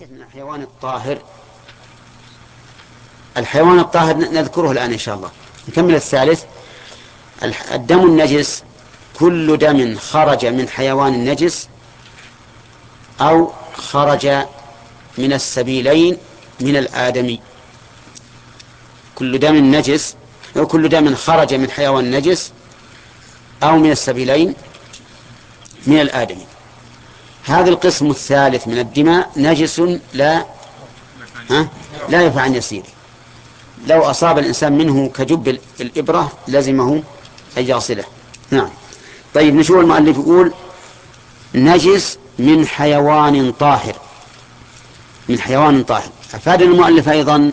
من الحيوان الطاهر. الحيوان الطاهر نذكره الآن إن شاء الله. نكمل الثالث. الدم النجس. كل دم خرج من حيوان نجس أو خرج من السبيلين من الآدمي. كل دم نجس أو كل دم خرج من حيوان نجس أو من السبيلين من الآدمي. هذا القسم الثالث من الدماء نجس لا ها؟ لا ينفع عن يسير. لو أصاب الإنسان منه كجب الإبرة لزمه أن يغسله. نعم. طيب نشوف المؤلف يقول نجس من حيوان طاهر. من حيوان طاهر. أفاد المؤلف أيضا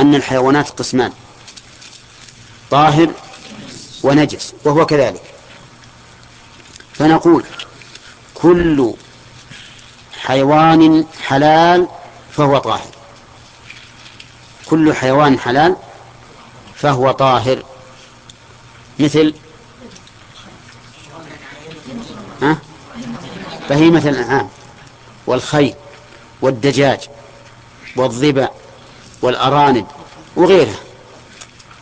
أن الحيوانات قسمان. طاهر ونجس وهو كذلك. فنقول كل حيوان حلال فهو طاهر. كل حيوان حلال فهو طاهر. مثل ها؟ بهيمة الأنعام والخيل والدجاج والظبا والأرانب وغيرها.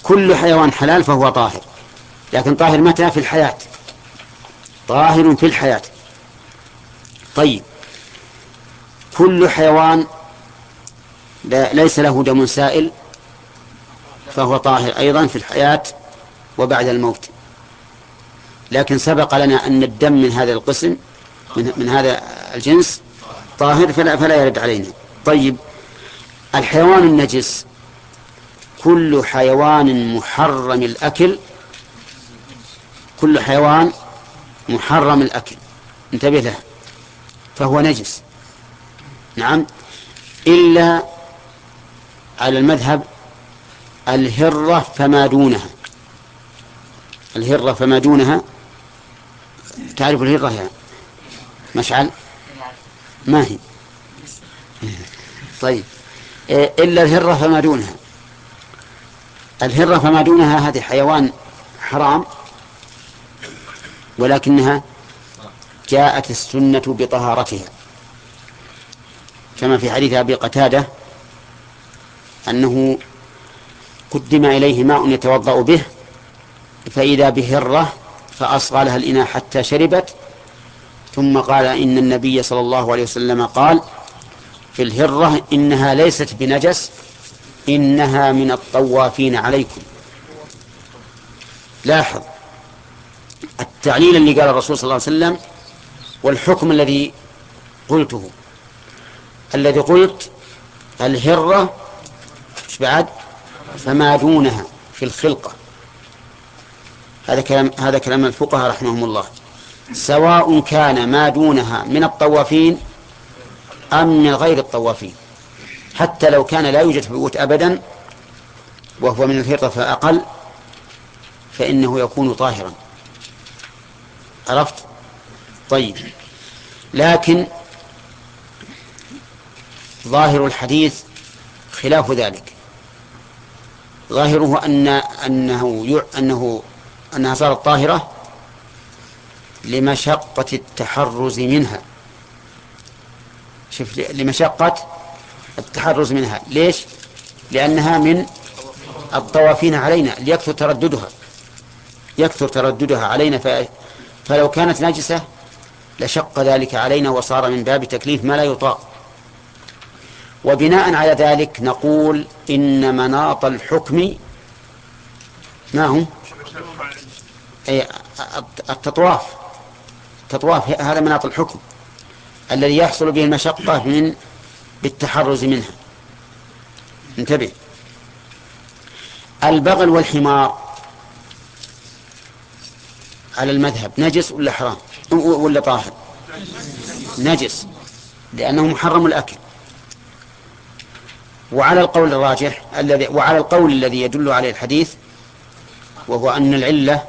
كل حيوان حلال فهو طاهر. لكن طاهر متى؟ في الحياة. طاهر في الحياة. طيب. كل حيوان ليس له دم سائل فهو طاهر أيضا في الحياة وبعد الموت. لكن سبق لنا أن الدم من هذا القسم من, من هذا الجنس طاهر فلا, فلا يرد علينا. طيب. الحيوان النجس كل حيوان محرم الأكل كل حيوان محرم الأكل. انتبه له فهو نجس. نعم. إلا على المذهب الهرة فما دونها. الهرة فما دونها. تعرف الهرة يا مشعل؟ ما هي؟ طيب. إلا الهرة فما دونها. الهرة فما دونها هذه حيوان حرام ولكنها جاءت السنة بطهارتها. كما في حديث أبي قتادة أنه قدم إليه ماء يتوضأ به فإذا بهرة فأصغى لها الإناء حتى شربت ثم قال إن النبي صلى الله عليه وسلم قال في الهرة إنها ليست بنجس إنها من الطوافين عليكم. لاحظ التعليل اللي قال الرسول صلى الله عليه وسلم والحكم الذي قلته. الذي قلت الهرة بعد فما دونها في الخلقة. هذا كلام هذا كلام الفقهاء رحمهم الله. سواء كان ما دونها من الطوافين أم من غير الطوافين. حتى لو كان لا يوجد في البيوت أبدا وهو من الهرة فأقل فإنه يكون طاهرا. عرفت؟ طيب. لكن ظاهر الحديث خلاف ذلك. ظاهره أن أنه أنه أنها صارت طاهرة لمشقة التحرز منها. شوف لمشقة التحرز منها. ليش؟ لأنها من الطوافين علينا. ليكثر ترددها. يكثر ترددها علينا. فلو كانت نجسة لشق ذلك علينا وصار من باب تكليف ما لا يطاق. وبناء على ذلك نقول إن مناط الحكم ما هو أي التطواف. التطواف هذا مناط الحكم الذي يحصل به المشقة من بالتحرز منها. انتبه. البغل والحمار على المذهب نجس ولا حرام؟ ولا طاهر. نجس لأنه محرم الأكل. وعلى القول الراجح الذي وعلى القول الذي يدل عليه الحديث وهو أن العلة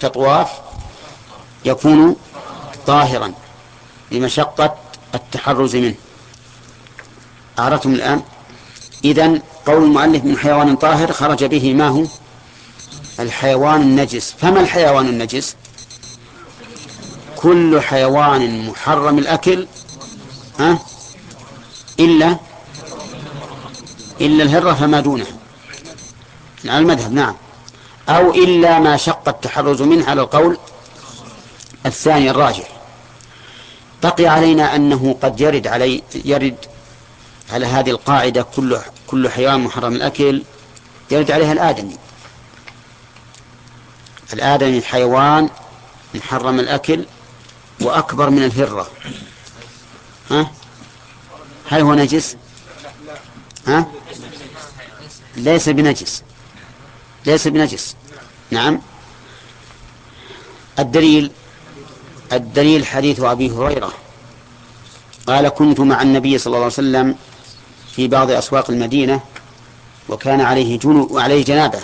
تطواف يكون طاهرا لمشقة التحرز منه. أعرفتم الآن؟ إذن قول المؤلف من حيوان طاهر خرج به ما هو؟ الحيوان النجس. فما الحيوان النجس؟ كل حيوان محرم الأكل ها؟ إلا إلا الهرة فما دونها على المذهب نعم. أو إلا ما شق التحرز منه على القول الثاني الراجح. بقي علينا أنه قد يرد علي يرد على هذه القاعدة كل كل حيوان محرم الأكل يرد عليها الآدمي. الآدمي حيوان محرم الأكل وأكبر من الهرة. ها؟ هل هو نجس؟ ها؟ ليس بنجس. ليس بنجس. نعم. الدليل الدليل حديث أبي هريرة. قال كنت مع النبي صلى الله عليه وسلم في بعض أسواق المدينة وكان عليه جنو وعليه جنابة.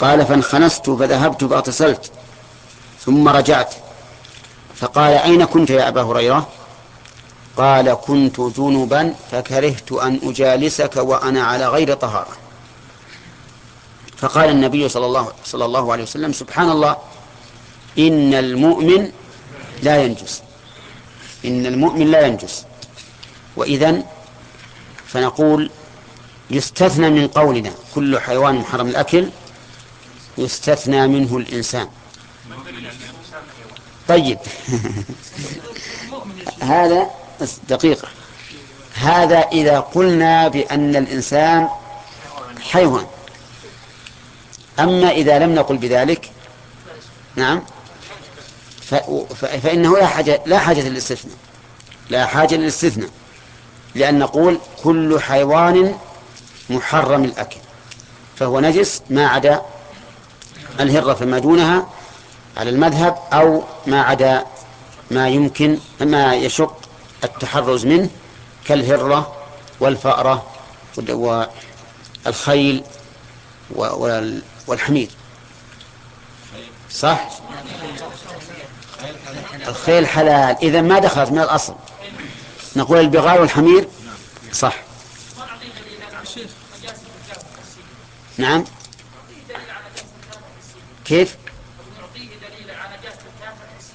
قال فانخنست فذهبت فاغتسلت ثم رجعت. فقال أين كنت يا أبا هريرة؟ قال كنت جنبا فكرهت أن أجالسك وأنا على غير طهارة. فقال النبي صلى الله, صلى الله عليه وسلم سبحان الله إن المؤمن لا ينجس. إن المؤمن لا ينجس. وإذا فنقول يستثنى من قولنا كل حيوان محرم الأكل يستثنى منه الإنسان. طيب. هذا دقيقة هذا إذا قلنا بأن الإنسان حيوان. أما إذا لم نقل بذلك نعم فإنه لا حاجة لا حاجة للاستثناء. لا حاجة للاستثناء. لأن نقول كل حيوان محرم الأكل. فهو نجس ما عدا الهرة فما دونها على المذهب أو ما عدا ما يمكن ما يشق التحرز منه كالهرة والفأرة والخيل والحمير. صح؟ الخيل حلال. إذا ما دخلت من الأصل. نقول البغال والحمير؟ صح. نعم. كيف؟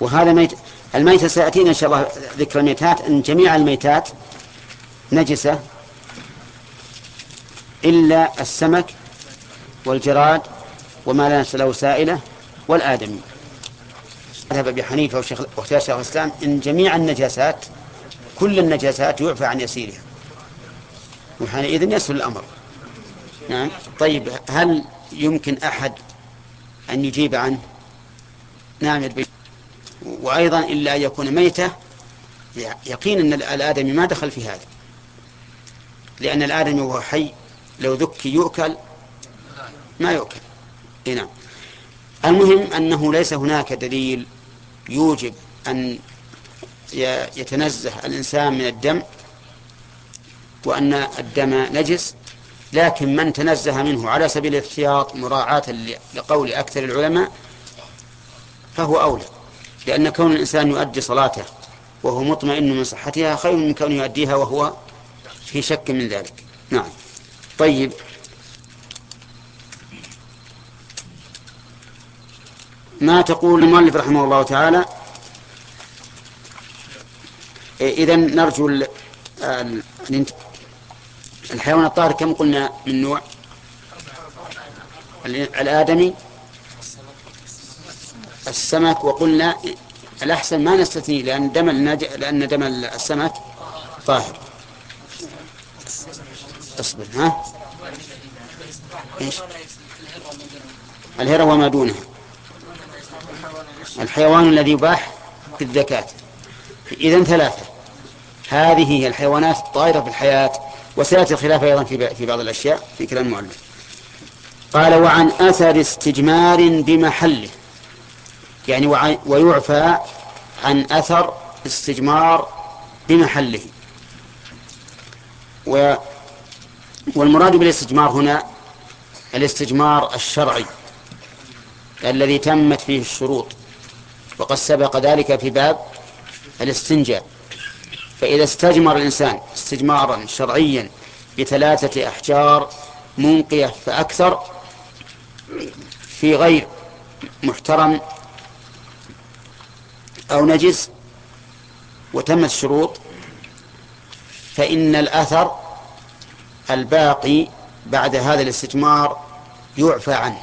وهذا ميت الميتة سيأتينا إن شاء الله ذكر الميتات. أن جميع الميتات نجسة إلا السمك والجراد وما لا نفس له سائلة والآدمي ذهب أبي حنيفة واختيار شيخ الإسلام. إن جميع النجاسات كل النجاسات يعفى عن يسيرها. وحينئذ يسهل الأمر. نعم. طيب هل يمكن أحد أن يجيب عنه؟ نعم يدبي. وأيضا إلا أن يكون ميتة يقين أن الآدمي ما دخل في هذا. لأن الآدمي وهو حي لو ذكي يؤكل ما يؤكل. نعم. المهم أنه ليس هناك دليل يوجب أن يتنزه الإنسان من الدم وأن الدم نجس لكن من تنزه منه على سبيل الاحتياط مراعاة لقول أكثر العلماء فهو أولى. لأن كون الإنسان يؤدي صلاته وهو مطمئن من صحتها خير من كونه يؤديها وهو في شك من ذلك. نعم. طيب. ما تقول المؤلف رحمه الله تعالى؟ إذا نرجو الحيوان الطاهر كم قلنا من نوع؟ الآدمي؟ السمك وقلنا الأحسن ما نستثني لأن دم النج... لأن دم السمك طاهر. اصبر ها؟ إيش؟ الهرة وما دونها الحيوان الذي يباح في الزكاة إذن ثلاثة. هذه هي الحيوانات الطائرة في الحياة وسيأتي الخلاف أيضا في بعض الأشياء في كلام المؤلف. قال وعن أثر استجمار بمحله. يعني ويعفى عن أثر استجمار بمحله. و والمراد بالاستجمار هنا الاستجمار الشرعي الذي تمت فيه الشروط وقد سبق ذلك في باب الاستنجاء. فإذا استجمر الإنسان استجمارا شرعيا بثلاثة أحجار منقية فأكثر في غير محترم أو نجس وتمت الشروط فإن الأثر الباقي بعد هذا الاستثمار يعفى عنه.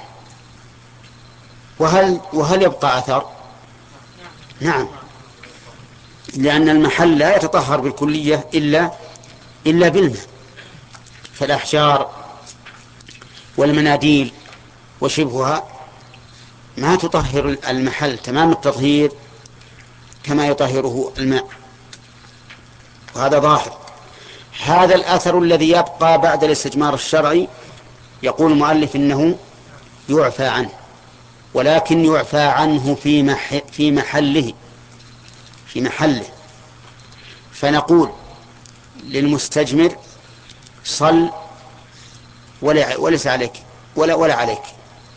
وهل وهل يبقى أثر؟ نعم. لأن المحل لا يتطهر بالكلية إلا إلا بالماء فالأحجار والمناديل وشبهها ما تطهر المحل تمام التطهير كما يطهره الماء. وهذا ظاهر. هذا الأثر الذي يبقى بعد الاستجمار الشرعي يقول المؤلف إنه يعفى عنه ولكن يعفى عنه في, مح في محله في محله. فنقول للمستجمر صل ولا وليس عليك ولا ولا عليك.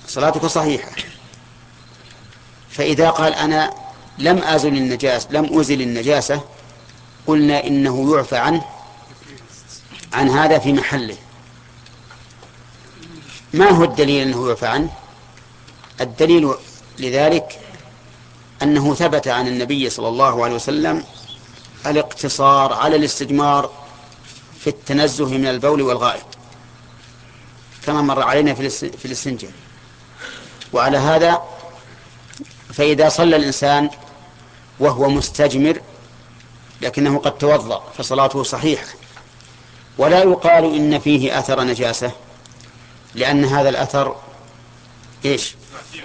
صلاتك صحيحة. فإذا قال أنا لم أزل النجاسة لم أزل النجاسة قلنا إنه يعفى عنه عن هذا في محله. ما هو الدليل أنه يعفى عنه؟ الدليل لذلك أنه ثبت عن النبي صلى الله عليه وسلم الاقتصار على الاستجمار في التنزه من البول والغائط كما مر علينا في الاستنجاء. وعلى هذا فإذا صلى الإنسان وهو مستجمر لكنه قد توضأ فصلاته صحيحة. ولا يقال إن فيه أثر نجاسة لأن هذا الأثر إيش؟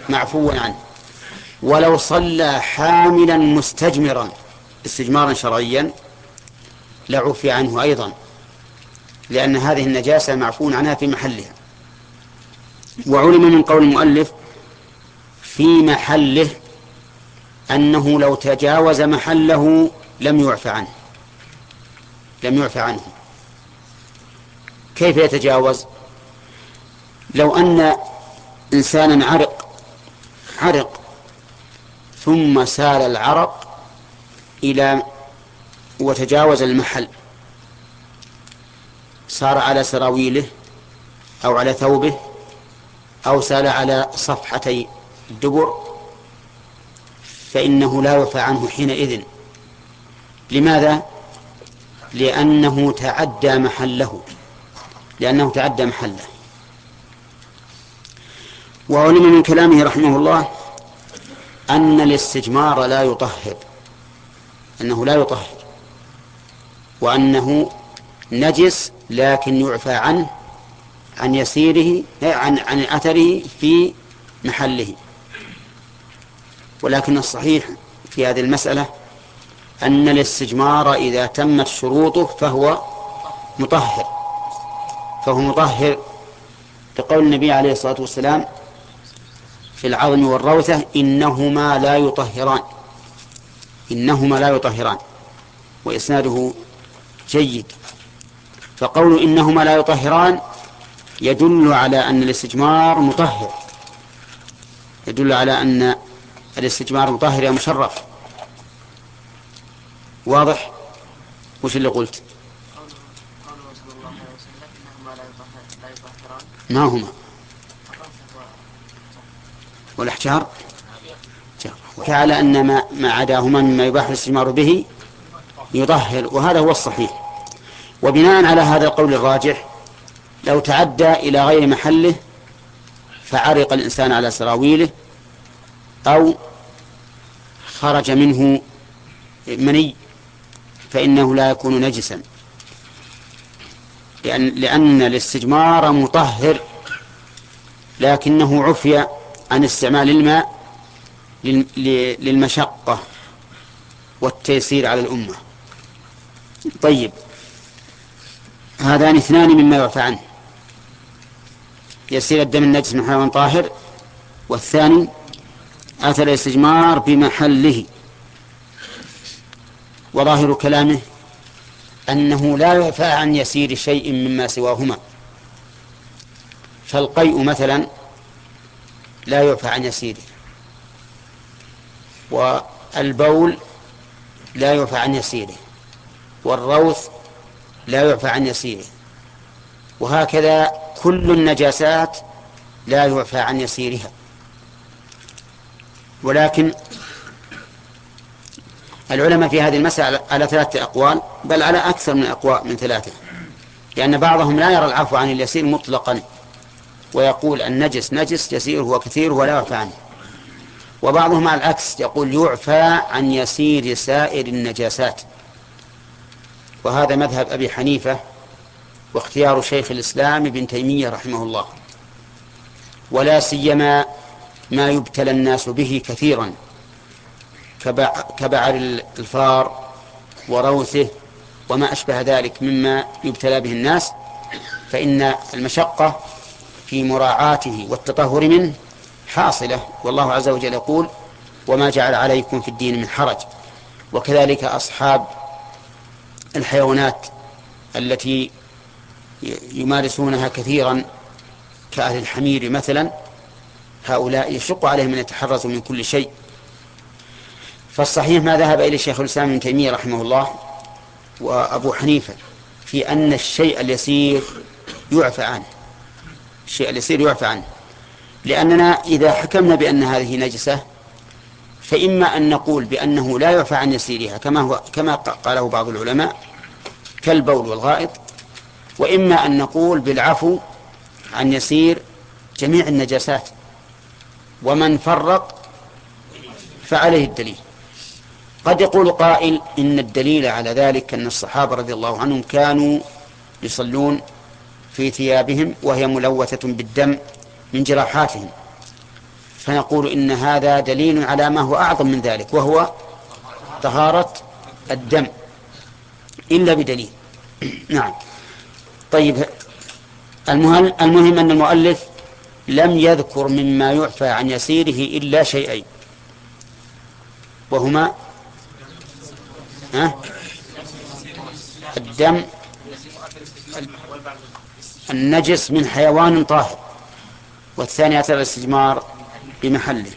معفو عنه. ولو صلى حاملا مستجمرا استجمارا شرعيا لعفي عنه أيضا. لأن هذه النجاسة معفو عنها في محلها. وعلم من قول المؤلف في محله أنه لو تجاوز محله لم يعف عنه. لم يعف عنه. كيف يتجاوز؟ لو أن إنسانا عرق عرق ثم سال العرق إلى وتجاوز المحل. صار على سراويله أو على ثوبه أو سال على صفحتي الدبر فإنه لا يعفى عنه حينئذ. لماذا؟ لأنه تعدى محله. لأنه تعدى محله. وعلم من كلامه رحمه الله أن الاستجمار لا يطهر. أنه لا يطهر. وأنه نجس لكن يعفى عنه عن يسيره عن عن أثره في محله. ولكن الصحيح في هذه المسألة أن الاستجمار إذا تمت شروطه فهو مطهر. فهو مطهر لقول النبي عليه الصلاة والسلام في العظم والروثة إنهما لا يطهران. إنهما لا يطهران. وإسناده جيد. فقول إنهما لا يطهران يدل على أن الاستجمار مطهر. يدل على أن الاستجمار مطهر يا مشرف. واضح؟ وش اللي قلت؟ ما هما. والأحجار وعلى أن ما, ما عداهما مما يباح الاستجمار به يطهر وهذا هو الصحيح. وبناء على هذا القول الراجح لو تعدى إلى غير محله فعرق الإنسان على سراويله أو خرج منه مني فإنه لا يكون نجسا. لأن, لأن الاستجمار مطهر لكنه عفي عن استعمال الماء للمشقة والتيسير على الأمة. طيب هذان اثنان مما يعفى عنه. يسير الدم النجس من حيوان طاهر والثاني أثر الاستجمار بمحله وظاهر كلامه أنه لا يعفى عن يسير شيء مما سواهما. فالقيء مثلا لا يعفى عن يسيره. والبول لا يعفى عن يسيره. والروث لا يعفى عن يسيره. وهكذا كل النجاسات لا يعفى عن يسيرها. ولكن العلماء في هذه المسألة على ثلاثة أقوال بل على أكثر من أقوال من ثلاثة. لأن بعضهم لا يرى العفو عن اليسير مطلقا ويقول النجس نجس يسيره وكثيره ولا يعفى عنه. وبعضهم على العكس يقول يعفى عن يسير سائر النجاسات. وهذا مذهب أبي حنيفة واختيار شيخ الإسلام ابن تيمية رحمه الله. ولا سيما ما يبتلى الناس به كثيرا كبعر الفار وروثه وما أشبه ذلك مما يبتلى به الناس فإن المشقة في مراعاته والتطهر منه حاصلة. والله عز وجل يقول وما جعل عليكم في الدين من حرج وكذلك أصحاب الحيوانات التي يمارسونها كثيرا كأهل الحمير مثلا هؤلاء يشق عليهم أن يتحرزوا من كل شيء. فالصحيح ما ذهب إليه شيخ الإسلام ابن تيمية رحمه الله وأبو حنيفة في أن الشيء اليسير يعفى عنه. الشيء اليسير يعفى عنه. لأننا إذا حكمنا بأن هذه نجسة فإما أن نقول بأنه لا يعفى عن يسيرها كما هو كما قاله بعض العلماء كالبول والغائط وإما أن نقول بالعفو عن يسير جميع النجاسات. ومن فرق فعليه الدليل. قد يقول قائل إن الدليل على ذلك أن الصحابة رضي الله عنهم كانوا يصلون في ثيابهم وهي ملوثة بالدم من جراحاتهم. فنقول إن هذا دليل على ما هو أعظم من ذلك وهو طهارة الدم إلا بدليل. نعم. طيب المهم, أن المؤلف لم يذكر مما يعفى عن يسيره إلا شيئين. وهما الدم النجس من حيوان طاهر. والثاني أتى الاستجمار بمحله.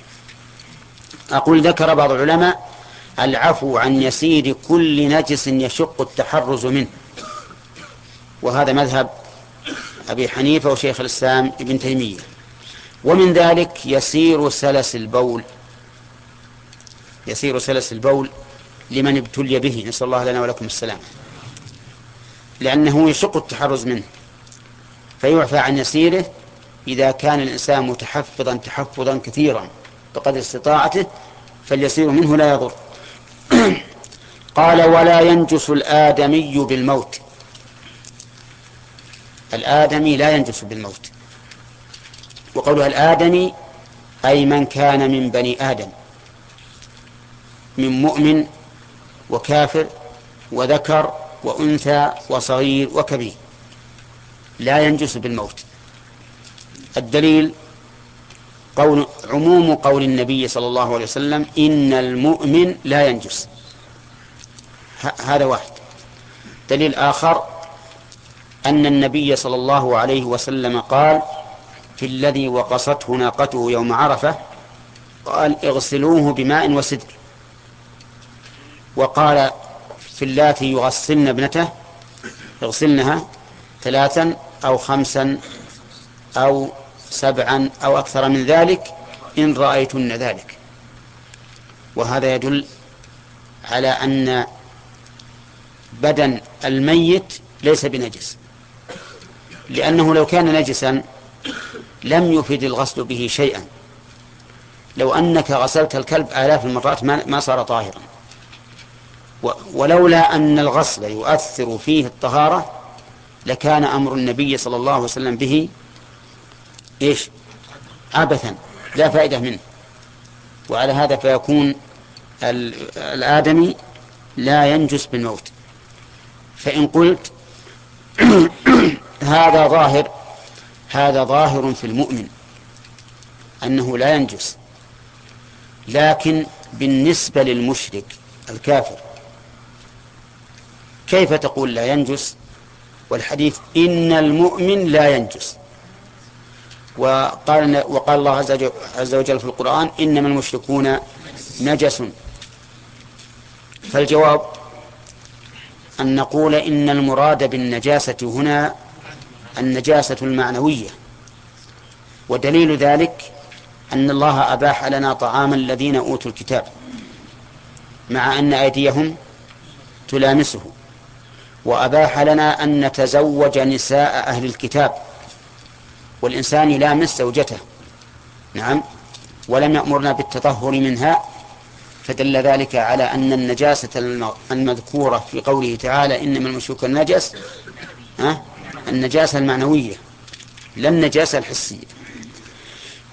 أقول ذكر بعض العلماء العفو عن يسير كل نجس يشق التحرز منه. وهذا مذهب أبي حنيفة وشيخ الإسلام ابن تيمية. ومن ذلك يسير سلس البول. يسير سلس البول لمن ابتلي به. نسأل الله لنا ولكم السلام. لأنه يشق التحرز منه فيعفى عن يسيره إذا كان الإنسان متحفظا تحفظا كثيرا بقدر استطاعته فاليسير منه لا يضر. قال ولا ينجس الآدمي بالموت. الآدمي لا ينجس بالموت. وقولها الآدمي أي من كان من بني آدم من مؤمن وكافر وذكر وأنثى وصغير وكبير. لا ينجس بالموت. الدليل قول عموم قول النبي صلى الله عليه وسلم إن المؤمن لا ينجس. هذا واحد. دليل آخر أن النبي صلى الله عليه وسلم قال في الذي وقصته ناقته يوم عرفة قال اغسلوه بماء وسدر وقال في اللاتي يغسلن ابنته اغسلنها ثلاثا أو خمسا أو سبعا أو أكثر من ذلك إن رأيتن ذلك. وهذا يدل على أن بدن الميت ليس بنجس. لأنه لو كان نجسا لم يفد الغسل به شيئا. لو أنك غسلت الكلب آلاف المرات ما صار طاهرا. ولولا أن الغسل يؤثر فيه الطهارة لكان أمر النبي صلى الله عليه وسلم به إيش؟ عبثا. لا فائدة منه. وعلى هذا فيكون الآدمي لا ينجس بالموت. فإن قلت هذا ظاهر هذا ظاهر في المؤمن أنه لا ينجس لكن بالنسبة للمشرك الكافر كيف تقول لا ينجس؟ والحديث إن المؤمن لا ينجس. وقال وقال الله عز وجل في القرآن إنما المشركون نجس. فالجواب أن نقول إن المراد بالنجاسة هنا النجاسة المعنوية. ودليل ذلك أن الله أباح لنا طعام الذين أوتوا الكتاب مع أن أيديهم تلامسه. وأباح لنا أن نتزوج نساء أهل الكتاب والإنسان يلامس زوجته. نعم. ولم يأمرنا بالتطهر منها فدل ذلك على أن النجاسة المذكورة في قوله تعالى إنما المشرك النجس النجاسة المعنوية لا النجاسة الحسية.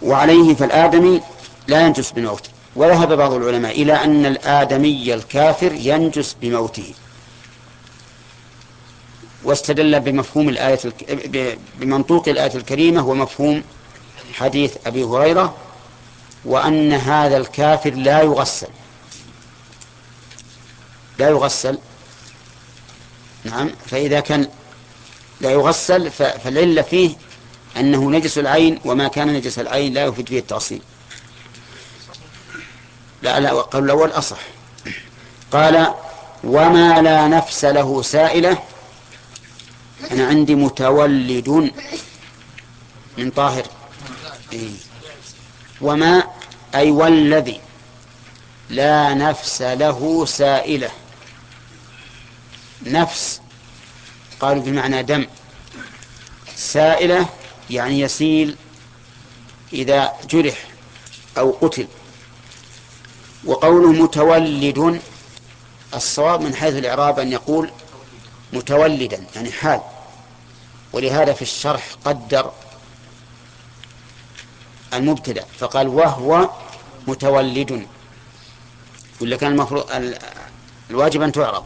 وعليه فالآدمي لا ينجس بموته. وذهب بعض العلماء إلى أن الآدمي الكافر ينجس بموته. واستدل بمفهوم الآية بمنطوق الآية الكريمة ومفهوم حديث أبي هريرة وأن هذا الكافر لا يغسل. لا يغسل. نعم. فإذا كان لا يغسل فالعلة فيه أنه نجس العين وما كان نجس العين لا يفيد فيه التأصيل. لا لا قال الأول أصح. قال وما لا نفس له سائلة. أنا عندي متولد من طاهر. إيه. وما أي والذي لا نفس له سائلة. نفس قالوا بمعنى دم. سائلة يعني يسيل إذا جرح أو قتل. وقوله متولد الصواب من حيث الإعراب أن يقول متولدا يعني حال. ولهذا في الشرح قدر المبتدأ فقال وهو متولد. ولا كان المفروض الواجب أن تعرب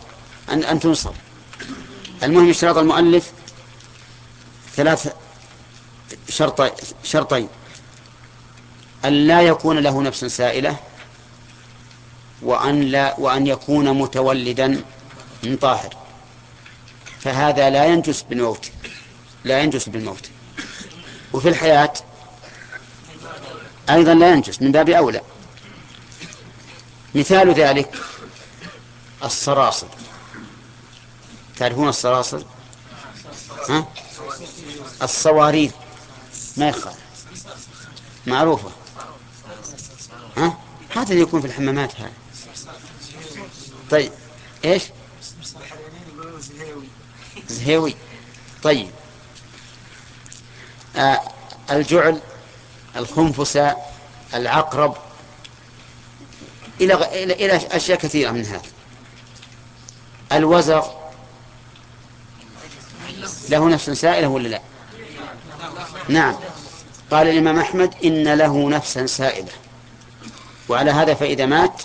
أن أن تنصب. المهم اشتراط المؤلف ثلاث شرط شرطين. أن لا يكون له نفس سائلة وأن لا وأن يكون متولدا من طاهر. فهذا لا ينجس بالموت. لا ينجس بالموت. وفي الحياة أيضا لا ينجس من باب أولى. مثال ذلك الصراصر. تعرفون الصراصر ها؟ الصواريخ. ما يخالف. معروفة. ها؟ هذا اللي يكون في الحمامات هذا طيب إيش؟ زهيوي. طيب. آه الجعل الخنفسة العقرب. إلى إلى أشياء كثيرة من هذا. الوزر له نفس سائلة ولا لا؟ نعم. قال الإمام أحمد إن له نفسا سائلة. وعلى هذا فإذا مات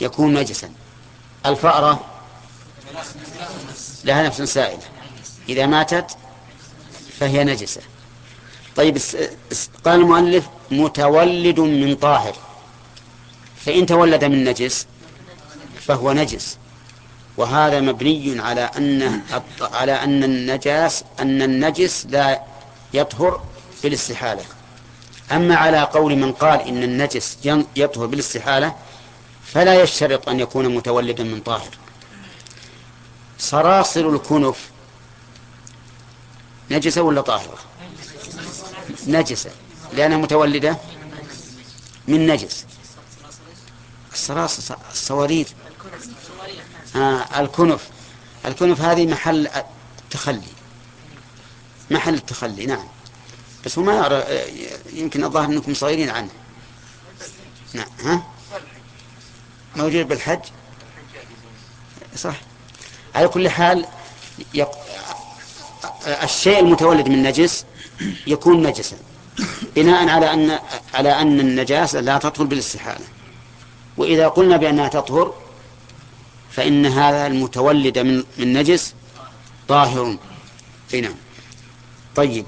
يكون نجسا. الفأرة لها نفس سائلة. إذا ماتت فهي نجسة. طيب قال المؤلف متولد من طاهر. فإن تولد من نجس فهو نجس. وهذا مبني على أن على أن النجاس أن النجس لا يطهر بالاستحالة. أما على قول من قال إن النجس يطهر بالاستحالة فلا يشترط أن يكون متولدا من طاهر. صراصر الكنف نجسة ولا طاهرة؟ نجسة. لأنها متولدة من نجس. الصراصر الصوارير آه الكنف. الكنف هذه محل التخلي. محل التخلي نعم. بس هو ما يرى يمكن الظاهر إنكم صغيرين عنه. نعم ها؟ موجود بالحج؟ صح. على كل حال يق... الشيء المتولد من نجس يكون نجسا. بناء على أن على أن النجاسة لا تطهر بالاستحالة. وإذا قلنا بأنها تطهر فإن هذا المتولد من من نجس طاهر. أي نعم. طيب.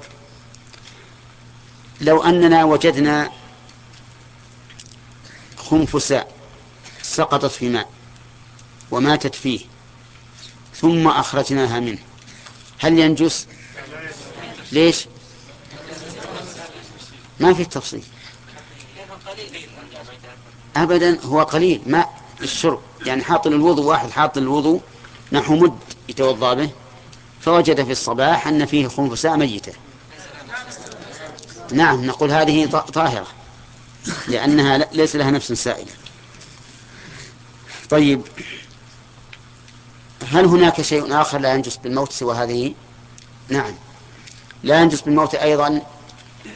لو أننا وجدنا خنفساء سقطت في ماء وماتت فيه ثم أخرجناها منه هل ينجس؟ ليش؟ ما في تفصيل. أبدا هو قليل ماء الشرب. يعني حاط الوضوء واحد حاط الوضوء نحو مد يتوضأ به فوجد في الصباح أن فيه خنفساء ميتة. نعم نقول هذه طاهرة لأنها ليس لها نفس سائلة. طيب هل هناك شيء آخر لا ينجس بالموت سوى هذه؟ نعم. لا ينجس بالموت أيضا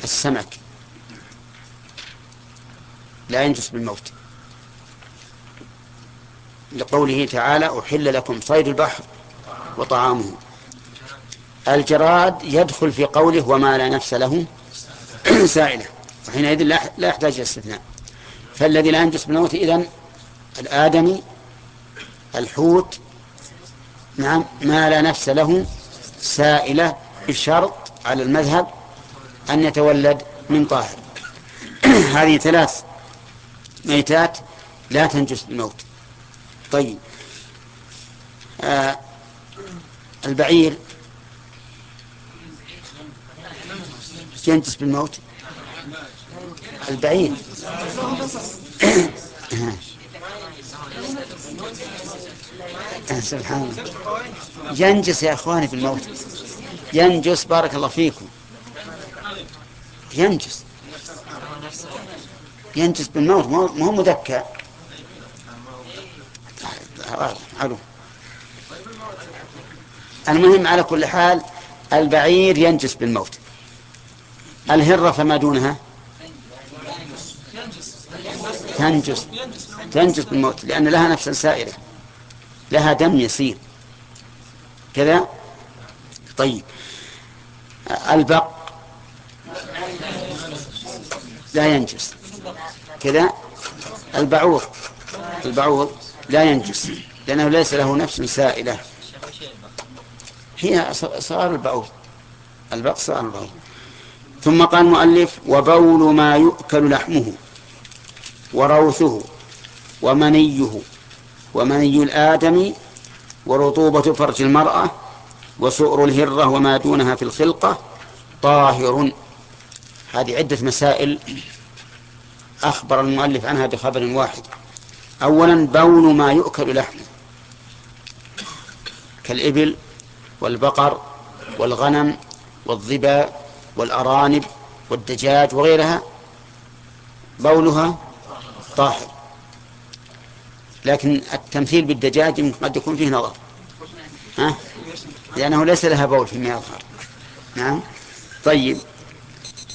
السمك. لا ينجس بالموت. لقوله تعالى أحل لكم صيد البحر وطعامه. الجراد يدخل في قوله وما لا نفس له سائلة. وحينئذ لا يحتاج إلى استثناء. فالذي لا ينجس بالموت إذن الآدمي الحوت نعم ما لا نفس له سائلة بشرط على المذهب أن يتولد من طاهر. هذه ثلاث ميتات لا تنجس بالموت. طيب. آه البعير. ينجس بالموت. البعير. سبحان الله. ينجس يا إخواني في الموت. ينجس بارك الله فيكم. ينجس. ينجس بالموت. ما هو مذكى علو المهم على كل حال البعير ينجس بالموت. الهرة فما دونها؟ تنجس. تنجس بالموت لأن لها نفس سائلة لها دم يسير. كذا؟ طيب. البق لا ينجس. كذا؟ البعوض. البعوض. لا ينجس لأنه ليس له نفس سائلة. هي صغار البعوض البق صغار البعوض ثم قال المؤلف وبول ما يؤكل لحمه وروثه ومنيه ومني الآدم ورطوبة فرج المرأة وسؤر الهرة وما دونها في الخلقة طاهر. هذه عدة مسائل أخبر المؤلف عنها بخبر واحد. أولا بول ما يؤكل لحمه كالإبل والبقر والغنم والظبا والأرانب والدجاج وغيرها بولها طاهر. لكن التمثيل بالدجاج قد يكون فيه نظر. ها؟ لأنه ليس لها بول فيما يظهر نعم؟ طيب.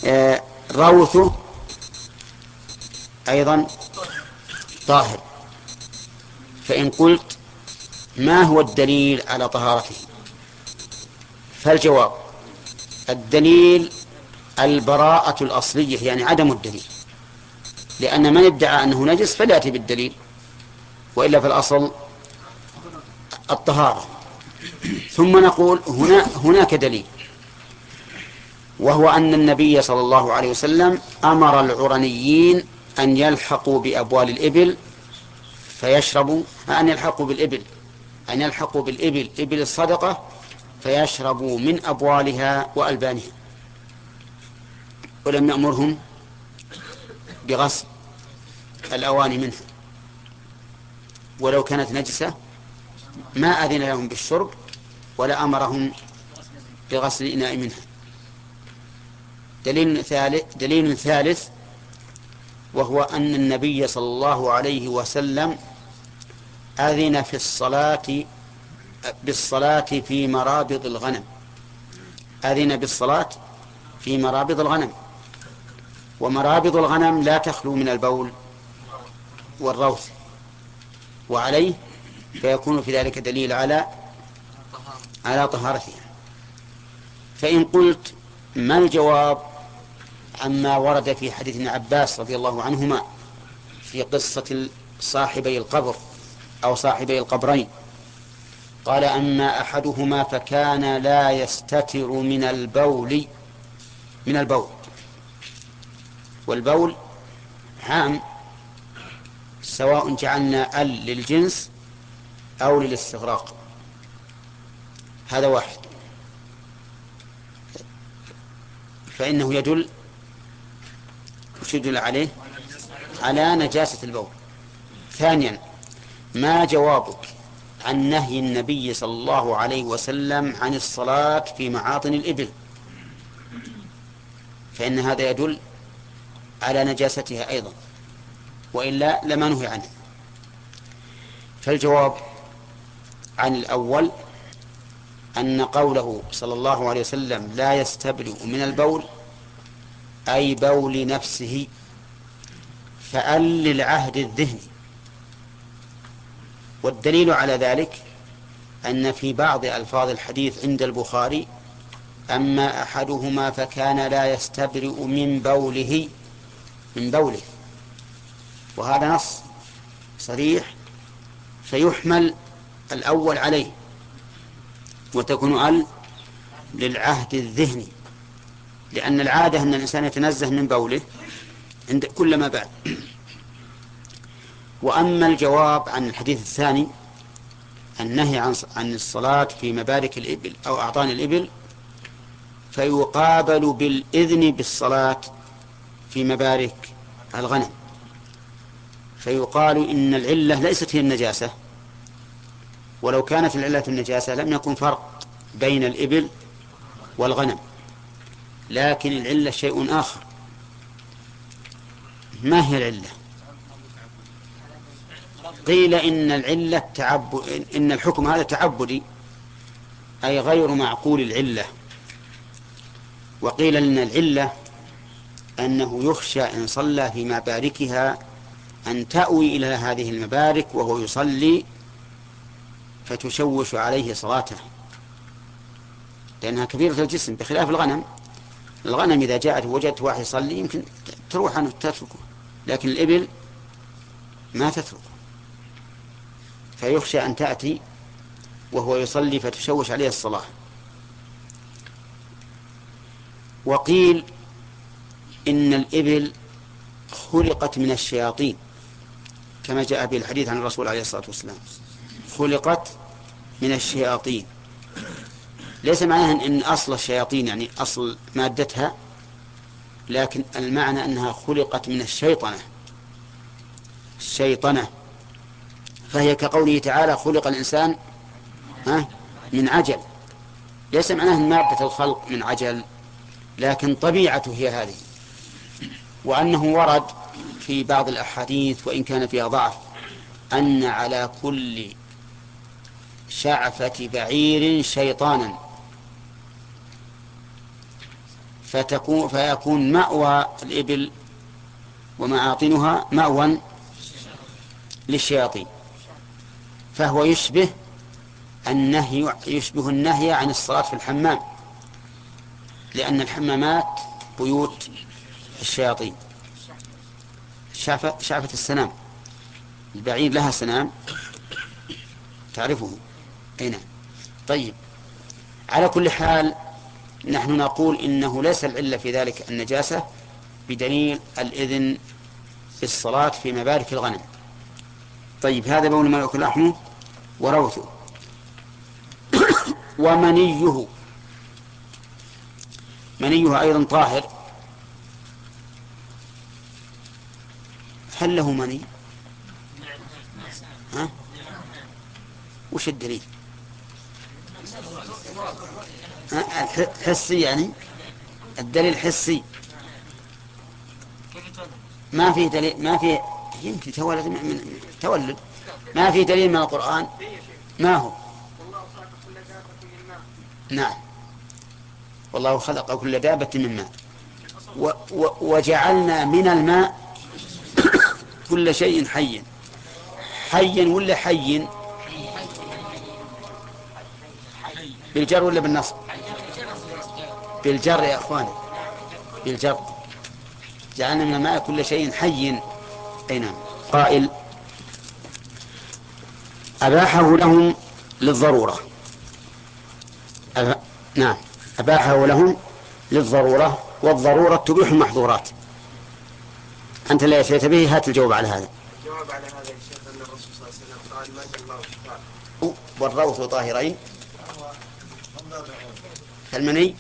آه روثه أيضا طاهر. فإن قلت ما هو الدليل على طهارته؟ فالجواب الدليل البراءة الأصلية يعني عدم الدليل. لأن من ادعى أنه نجس فليأتي بالدليل وإلا في الأصل الطهارة. ثم نقول هنا هناك دليل وهو أن النبي صلى الله عليه وسلم أمر العرنيين أن يلحقوا بأبوال الإبل فيشربوا أن يلحقوا بالإبل أن يلحقوا بالإبل إبل الصدقة فيشربوا من أبوالها وألبانها. ولم يأمرهم بغسل الأواني منها ولو كانت نجسة ما أذن لهم بالشرب ولا أمرهم بغسل الإناء منها. دليل ثالث دليل ثالث وهو أن النبي صلى الله عليه وسلم أذن في الصلاة بالصلاة في مرابض الغنم. أذن بالصلاة في مرابض الغنم. ومرابض الغنم لا تخلو من البول والروث. وعليه فيكون في ذلك دليل على على طهارتها فإن قلت ما الجواب؟ عما ورد في حديث ابن عباس رضي الله عنهما في قصة صاحبي القبر. أو صاحبي القبرين. قال أما أحدهما فكان لا يستتر من البول من البول. والبول عام سواء جعلنا أل للجنس أو للاستغراق. هذا واحد. فإنه يدل وش يدل عليه؟ على نجاسة البول. ثانيا ما جوابك عن نهي النبي صلى الله عليه وسلم عن الصلاة في معاطن الإبل؟ فإن هذا يدل على نجاستها أيضا وإلا لما نهي عنه. فالجواب عن الأول أن قوله صلى الله عليه وسلم لا يستبرئ من البول أي بول نفسه فأل للعهد الذهني. والدليل على ذلك أن في بعض ألفاظ الحديث عند البخاري أما أحدهما فكان لا يستبرئ من بوله من بوله. وهذا نص صريح فيحمل الأول عليه وتكون أل للعهد الذهني. لأن العادة أن الإنسان يتنزه من بوله عند كل ما بعد. وأما الجواب عن الحديث الثاني النهي عن عن الصلاة في مبارك الإبل أو أعطان الإبل فيقابل بالإذن بالصلاة في مبارك الغنم. فيقال إن العلة ليست هي النجاسة. ولو كانت العلة النجاسة لم يكن فرق بين الإبل والغنم. لكن العلة شيء آخر. ما هي العلة؟ قيل إن العلة تعبد إن الحكم هذا تعبدي أي غير معقول العلة. وقيل إن العلة أنه يخشى إن صلى في مباركها أن تأوي إلى هذه المبارك وهو يصلي فتشوش عليه صلاته. لأنها كبيرة الجسم بخلاف الغنم. الغنم إذا جاءت وجدت واحد يصلي يمكن تروح عنه تتركه لكن الإبل ما تتركه. فيخشى أن تأتي وهو يصلي فتشوش عليه الصلاة. وقيل إن الإبل خلقت من الشياطين كما جاء به الحديث عن الرسول عليه الصلاة والسلام. خلقت من الشياطين. ليس معناها إن أصل الشياطين يعني أصل مادتها لكن المعنى أنها خلقت من الشيطنة. الشيطنة. فهي كقوله تعالى خلق الإنسان ها من عجل. ليس معناه مادة الخلق من عجل لكن طبيعته هي هذه. وأنه ورد في بعض الأحاديث وإن كان فيها ضعف أن على كل شعفة بعير شيطانا. فتكون فيكون مأوى الإبل ومعاطنها مأوى للشياطين. فهو يشبه النهي يشبه النهي عن الصلاة في الحمام. لأن الحمامات بيوت الشياطين. شعفة, شعفة السنام. البعير لها سنام. تعرفه. نعم طيب. على كل حال نحن نقول إنه ليس العلة في ذلك النجاسة بدليل الإذن في الصلاة في مبارك الغنم. طيب هذا بول ما ياكل لحمه وروثه. ومنيه. منيه أيضا طاهر. هل له مني؟ ها؟ وش الدليل؟ حسي يعني؟ الدليل حسي. ما في دليل ما في يمكن تولد من تولد. ما في دليل من القرآن؟ ما هو؟ نعم. والله خلق كل دابة من ماء. و و وجعلنا من الماء كل شيء حي. حي ولا حي بالجر ولا بالنصب؟ بالجر يا اخوان بالجر. جعلنا من الماء كل شيء حي. أي نعم. قائل أباحه لهم للضرورة. أب... نعم. أباحه لهم للضرورة والضرورة تبيح المحظورات. أنت لا أتيت به هات الجواب على هذا. الجواب على هذا يا شيخ أن الرسول صلى الله عليه وسلم قال ما الله شفاء والروث طاهرين. المني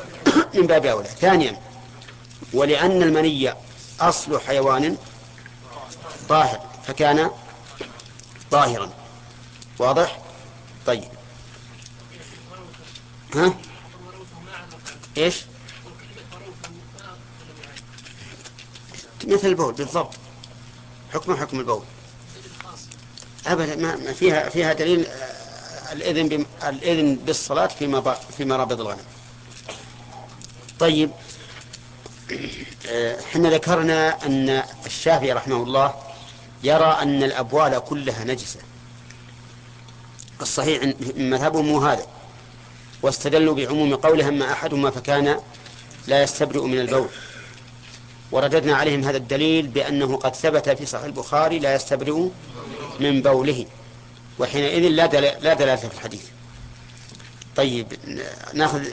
من باب أولى. ثانيا ولأن المني أصل حيوان طاهر فكان طاهرا. واضح؟ طيب. ها؟ إيش؟ مثل البول بالضبط. حكم حكم البول. ابدا ما فيها فيها دليل آه، الإذن الإذن بالصلاة في في مرابض الغنم. طيب. آه، إحنا ذكرنا أن الشافعي رحمه الله يرى أن الأبوال كلها نجسة. الصحيح مذهبهم هو هذا. واستدلوا بعموم قوله اما أحدهما فكان لا يستبرئ من البول. ورددنا عليهم هذا الدليل بأنه قد ثبت في صحيح البخاري لا يستبرئ من بوله. وحينئذ لا لا دلالة في الحديث. طيب نأخذ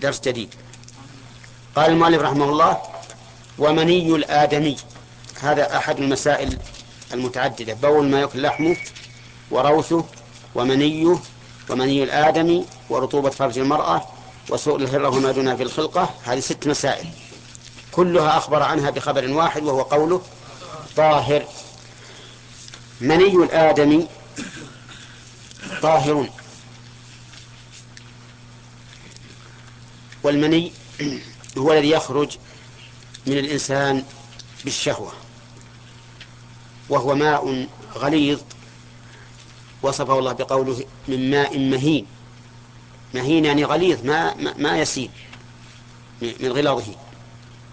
درس جديد. قال المؤلف رحمه الله ومني الآدمي. هذا أحد المسائل المتعددة. بول ما يأكل لحمه وروثه ومنيه ومني الآدمي ورطوبة فرج المرأة وسوء الهرة وما دونها في الخلقة هذه ست مسائل. كلها أخبر عنها بخبر واحد وهو قوله طاهر. مني الآدمي طاهر. والمني هو الذي يخرج من الإنسان بالشهوة وهو ماء غليظ وصفه الله بقوله من ماء مهين. مهين يعني غليظ ما ما يسيل. من غلاظه.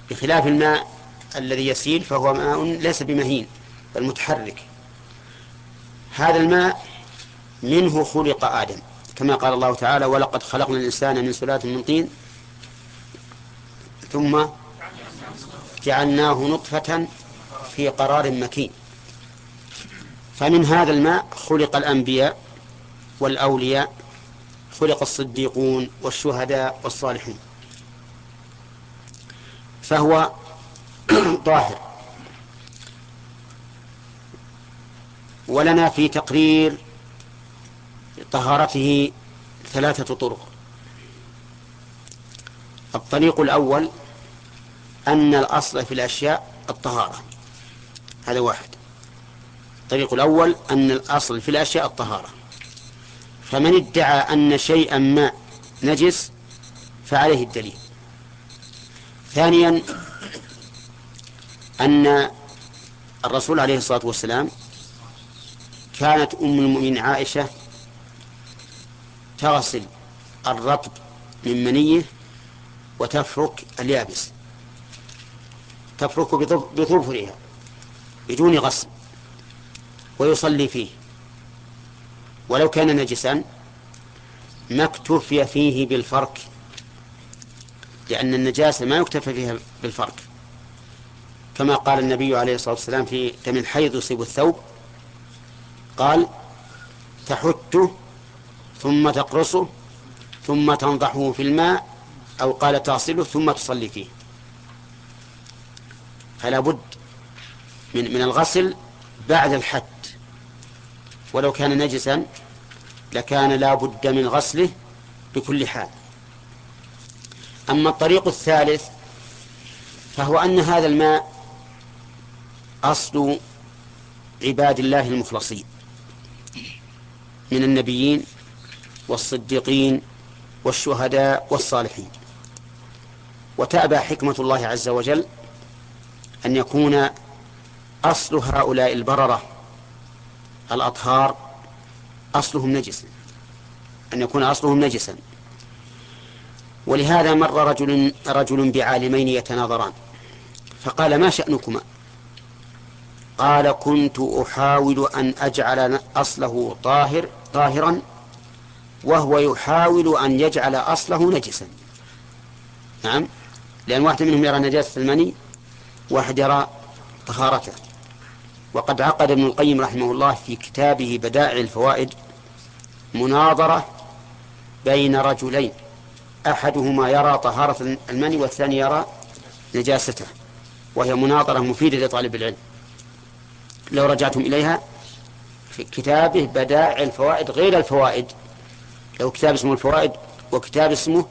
بخلاف الماء الذي يسيل فهو ماء ليس بمهين بل متحرك. هذا الماء منه خلق آدم. كما قال الله تعالى ولقد خلقنا الإنسان من سلاة من طين ثم جعلناه نطفة في قرار مكين. فمن هذا الماء خلق الأنبياء والأولياء خلق الصديقون والشهداء والصالحون فهو طاهر. ولنا في تقرير طهارته ثلاثة طرق. الطريق الأول أن الأصل في الأشياء الطهارة. هذا واحد. الطريق الأول أن الأصل في الأشياء الطهارة. فمن ادعى أن شيئا ما نجس فعليه الدليل. ثانيا أن الرسول عليه الصلاة والسلام كانت أم المؤمنين عائشة تغسل الرطب من منية وتفرك اليابس. تفرك بظفرها بدون غسل ويصلي فيه. ولو كان نجسا ما اكتفي فيه بالفرك لأن النجاسة ما يكتفى فيها بالفرك كما قال النبي عليه الصلاة والسلام في دم الحيض يصيب الثوب قال تحته ثم تقرصه ثم تنضحه في الماء أو قال تغسله ثم تصلي فيه. فلا بد من من الغسل بعد الحد ولو كان نجسا لكان لا بد من غسله بكل حال. أما الطريق الثالث فهو أن هذا الماء أصل عباد الله المخلصين من النبيين والصديقين والشهداء والصالحين. وتأبى حكمة الله عز وجل أن يكون أصل هؤلاء البررة الأطهار أصلهم نجسا أن يكون أصلهم نجسا. ولهذا مر رجل رجل بعالمين يتناظران فقال ما شأنكما؟ قال كنت أحاول أن أجعل أصله طاهر طاهرا وهو يحاول أن يجعل أصله نجسا. نعم لأن واحد منهم يرى نجاسة المني واحد يرى طهارته. وقد عقد ابن القيم رحمه الله في كتابه بدائع الفوائد مناظرة بين رجلين. أحدهما يرى طهارة المني والثاني يرى نجاسته وهي مناظرة مفيدة لطالب العلم. لو رجعتم إليها في كتابه بدائع الفوائد غير الفوائد له كتاب اسمه الفوائد وكتاب اسمه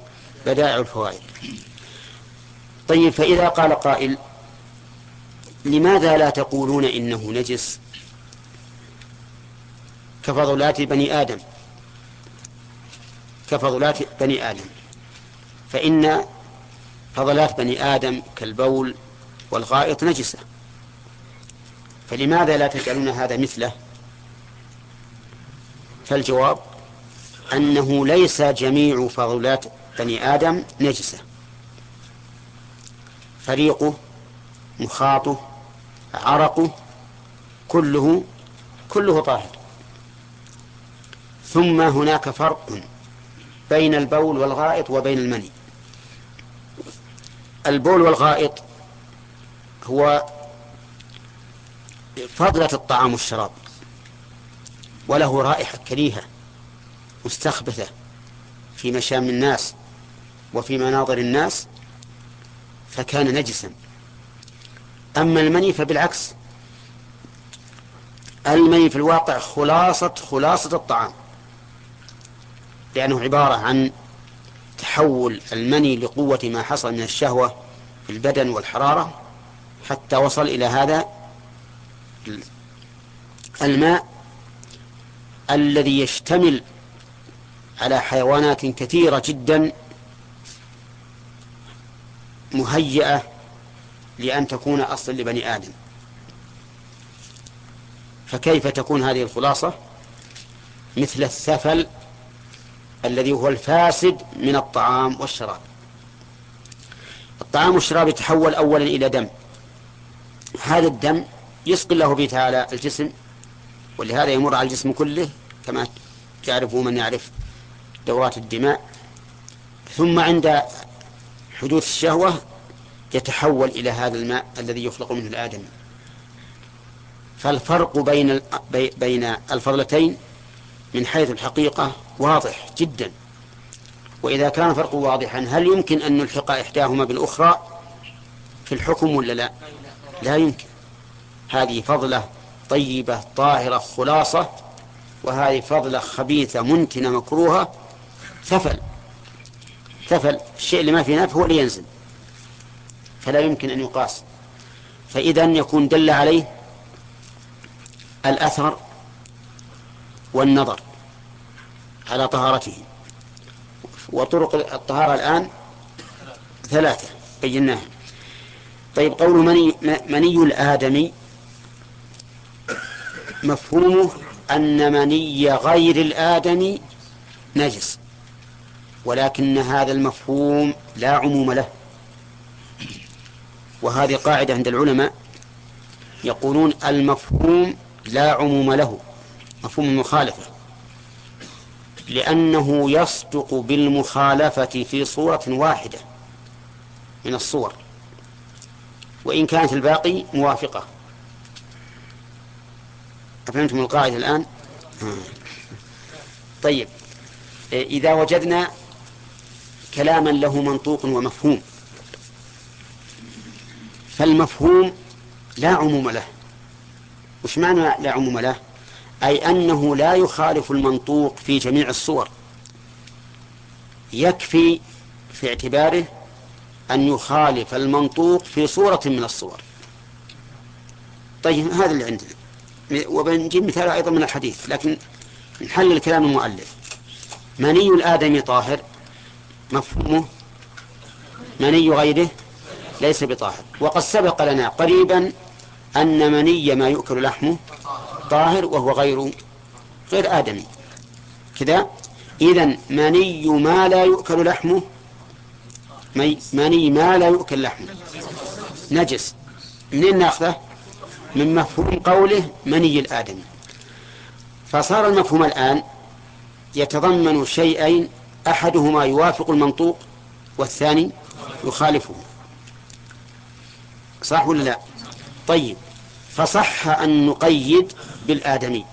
بدائع الفوائد. طيب فإذا قال قائل لماذا لا تقولون إنه نجس؟ كفضلات بني آدم. كفضلات بني آدم. فإن فضلات بني آدم كالبول والغائط نجسة. فلماذا لا تجعلون هذا مثله؟ فالجواب أنه ليس جميع فضلات بني آدم نجسة. فريقه مخاطه عرقه كله كله طاهر. ثم هناك فرق بين البول والغائط وبين المني. البول والغائط هو فضلة الطعام والشراب وله رائحة كريهة مستخبثة في مشام الناس وفي مناظر الناس فكان نجسا. أما المني فبالعكس. المني في الواقع خلاصة خلاصة الطعام. لأنه عبارة عن تحول المني لقوة ما حصل من الشهوة في البدن والحرارة حتى وصل إلى هذا الماء الذي يشتمل على حيوانات كثيرة جدا مهيئة لأن تكون أصل لبني آدم. فكيف تكون هذه الخلاصة؟ مثل الثفل الذي هو الفاسد من الطعام والشراب. الطعام والشراب يتحول أولا إلى دم. هذا الدم يسقي الله به تعالى الجسم ولهذا يمر على الجسم كله كما يعرفه من يعرف دورات الدماء. ثم عند حدوث الشهوة يتحول إلى هذا الماء الذي يخلق منه الآدم فالفرق بين بين الفضلتين من حيث الحقيقة واضح جدا. وإذا كان الفرق واضحا هل يمكن أن نلحق إحداهما بالأخرى؟ في الحكم ولا لا؟ لا يمكن. هذه فضلة طيبة طاهرة خلاصة. وهذه فضلة خبيثة منتنة مكروهة. ثفل ثفل الشيء اللي ما فيه نفع هو اللي ينزل. فلا يمكن أن يقاس. فإذا يكون دل عليه الأثر والنظر على طهارته. وطرق الطهارة الآن ثلاثة بيناها. طيب قول مني, مني الآدمي مفهومه أن مني غير الآدمي نجس ولكن هذا المفهوم لا عموم له. وهذه قاعدة عند العلماء يقولون المفهوم لا عموم له مفهوم المخالفة لأنه يصدق بالمخالفة في صورة واحدة من الصور وإن كانت الباقي موافقة. أفهمتم القاعدة الآن؟ طيب إذا وجدنا كلاما له منطوق ومفهوم فالمفهوم لا عموم له. وش معنى لا عموم له؟ أي أنه لا يخالف المنطوق في جميع الصور. يكفي في اعتباره أن يخالف المنطوق في صورة من الصور. طيب هذا اللي عندنا. وبنجيب مثال أيضا من الحديث لكن نحلل كلام المؤلف. مني الآدمي طاهر مفهومه؟ مني غيره؟ ليس بطاهر. وقد سبق لنا قريبا أن مني ما يؤكل لحمه طاهر وهو غير غير آدمي. كذا. إذا مني ما لا يؤكل لحمه مني ما لا يؤكل لحمه. نجس. منين ناخذه؟ من مفهوم قوله مني الآدمي. فصار المفهوم الآن يتضمن شيئين أحدهما يوافق المنطوق والثاني يخالفه. صح ولا لا؟ طيب فصح أن نقيد بالآدمي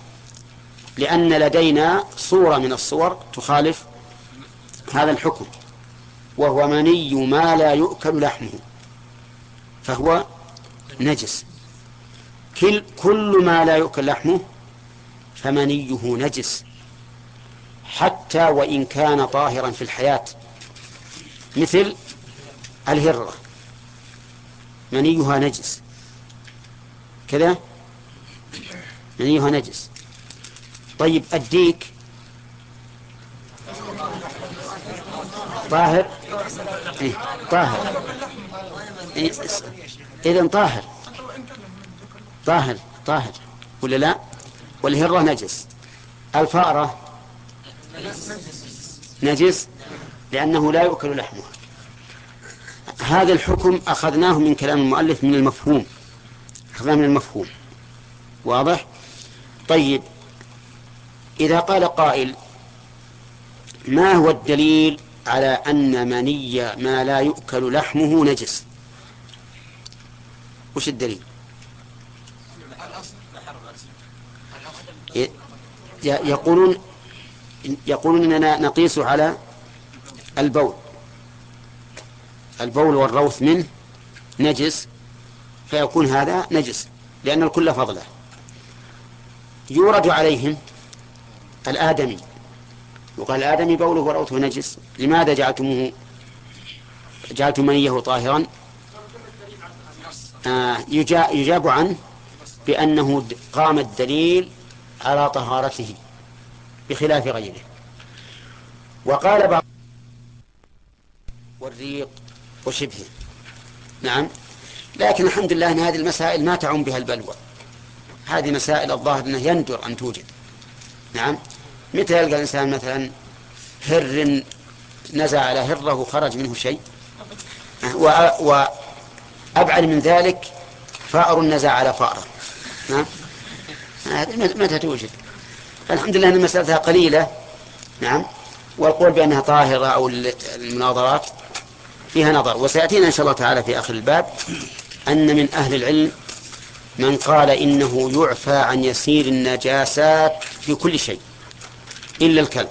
لأن لدينا صورة من الصور تخالف هذا الحكم وهو مني ما لا يؤكل لحمه فهو نجس. كل, كل ما لا يؤكل لحمه فمنيه نجس حتى وإن كان طاهرا في الحياة مثل الهرة. منيها نجس. كذا؟ منيها نجس. طيب الديك طاهر؟ إيه طاهر. إيه إذن طاهر. طاهر طاهر. ولا لا؟ والهرة نجس. الفأرة نجس. لأنه لا يؤكل لحمها هذا الحكم أخذناه من كلام المؤلف من المفهوم. أخذناه من المفهوم. واضح؟ طيب. إذا قال قائل ما هو الدليل على أن مني ما لا يؤكل لحمه نجس؟ وش الدليل؟ يقولون يقولون إننا نقيس على البول. البول والروث منه نجس فيكون هذا نجس لأن الكل فضله. يورد عليهم الآدمي وقال الآدمي بوله وروثه نجس. لماذا جعلتموه؟ جعلتم منيه طاهرا؟ آه يجاب عنه بأنه قام الدليل على طهارته بخلاف غيره. وقال بعض والريق وشبهه. نعم. لكن الحمد لله أن هذه المسائل ما تعم بها البلوى. هذه مسائل الظاهر أنه يندر أن توجد. نعم. متى يلقى الإنسان مثلا هر نزع على هره وخرج منه شيء؟ وأبعد من ذلك فأر نزع على فأر نعم. متى توجد؟ فالحمد لله أن مسألتها قليلة. نعم. والقول بأنها طاهرة أو المناظرات فيها نظر. وسيأتينا إن شاء الله تعالى في آخر الباب أن من أهل العلم من قال إنه يعفى عن يسير النجاسات في كل شيء إلا الكلب.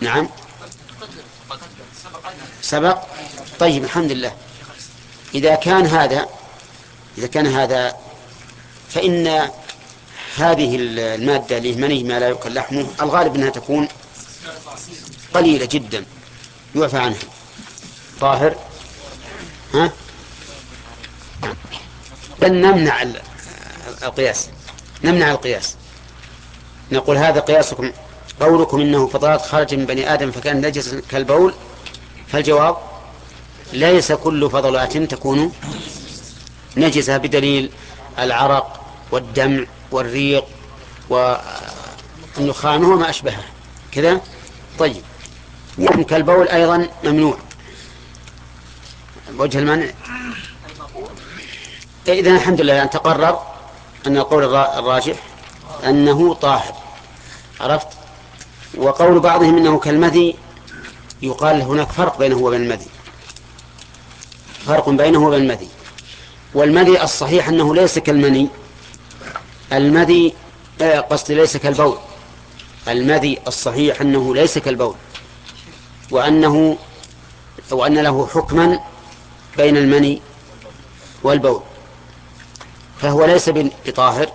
نعم. سبق؟ طيب الحمد لله. إذا كان هذا إذا كان هذا فإن هذه المادة اللي ما لا يؤكل لحمه الغالب أنها تكون قليلة جدا. يعفى عنها طاهر. ها؟ بل نمنع القياس. نمنع القياس. نقول هذا قياسكم قولكم إنه فضلات خرج من بني آدم فكان نجس كالبول. فالجواب ليس كل فضلات تكون نجسة بدليل العرق والدمع والريق والنخام وما أشبهه. كذا؟ طيب. كالبول أيضا ممنوع. وجه المنع. إذن الحمد لله أن تقرر أن القول الراجح أنه طاهر. عرفت؟ وقول بعضهم أنه كالمذي يقال هناك فرق بينه وبين المذي. فرق بينه وبين المذي. والمذي الصحيح أنه ليس كالمني. المذي آه، قصدي ليس كالبول. المذي الصحيح أنه ليس كالبول. وأنه وأن له حكما بين المني والبول فهو ليس بطاهر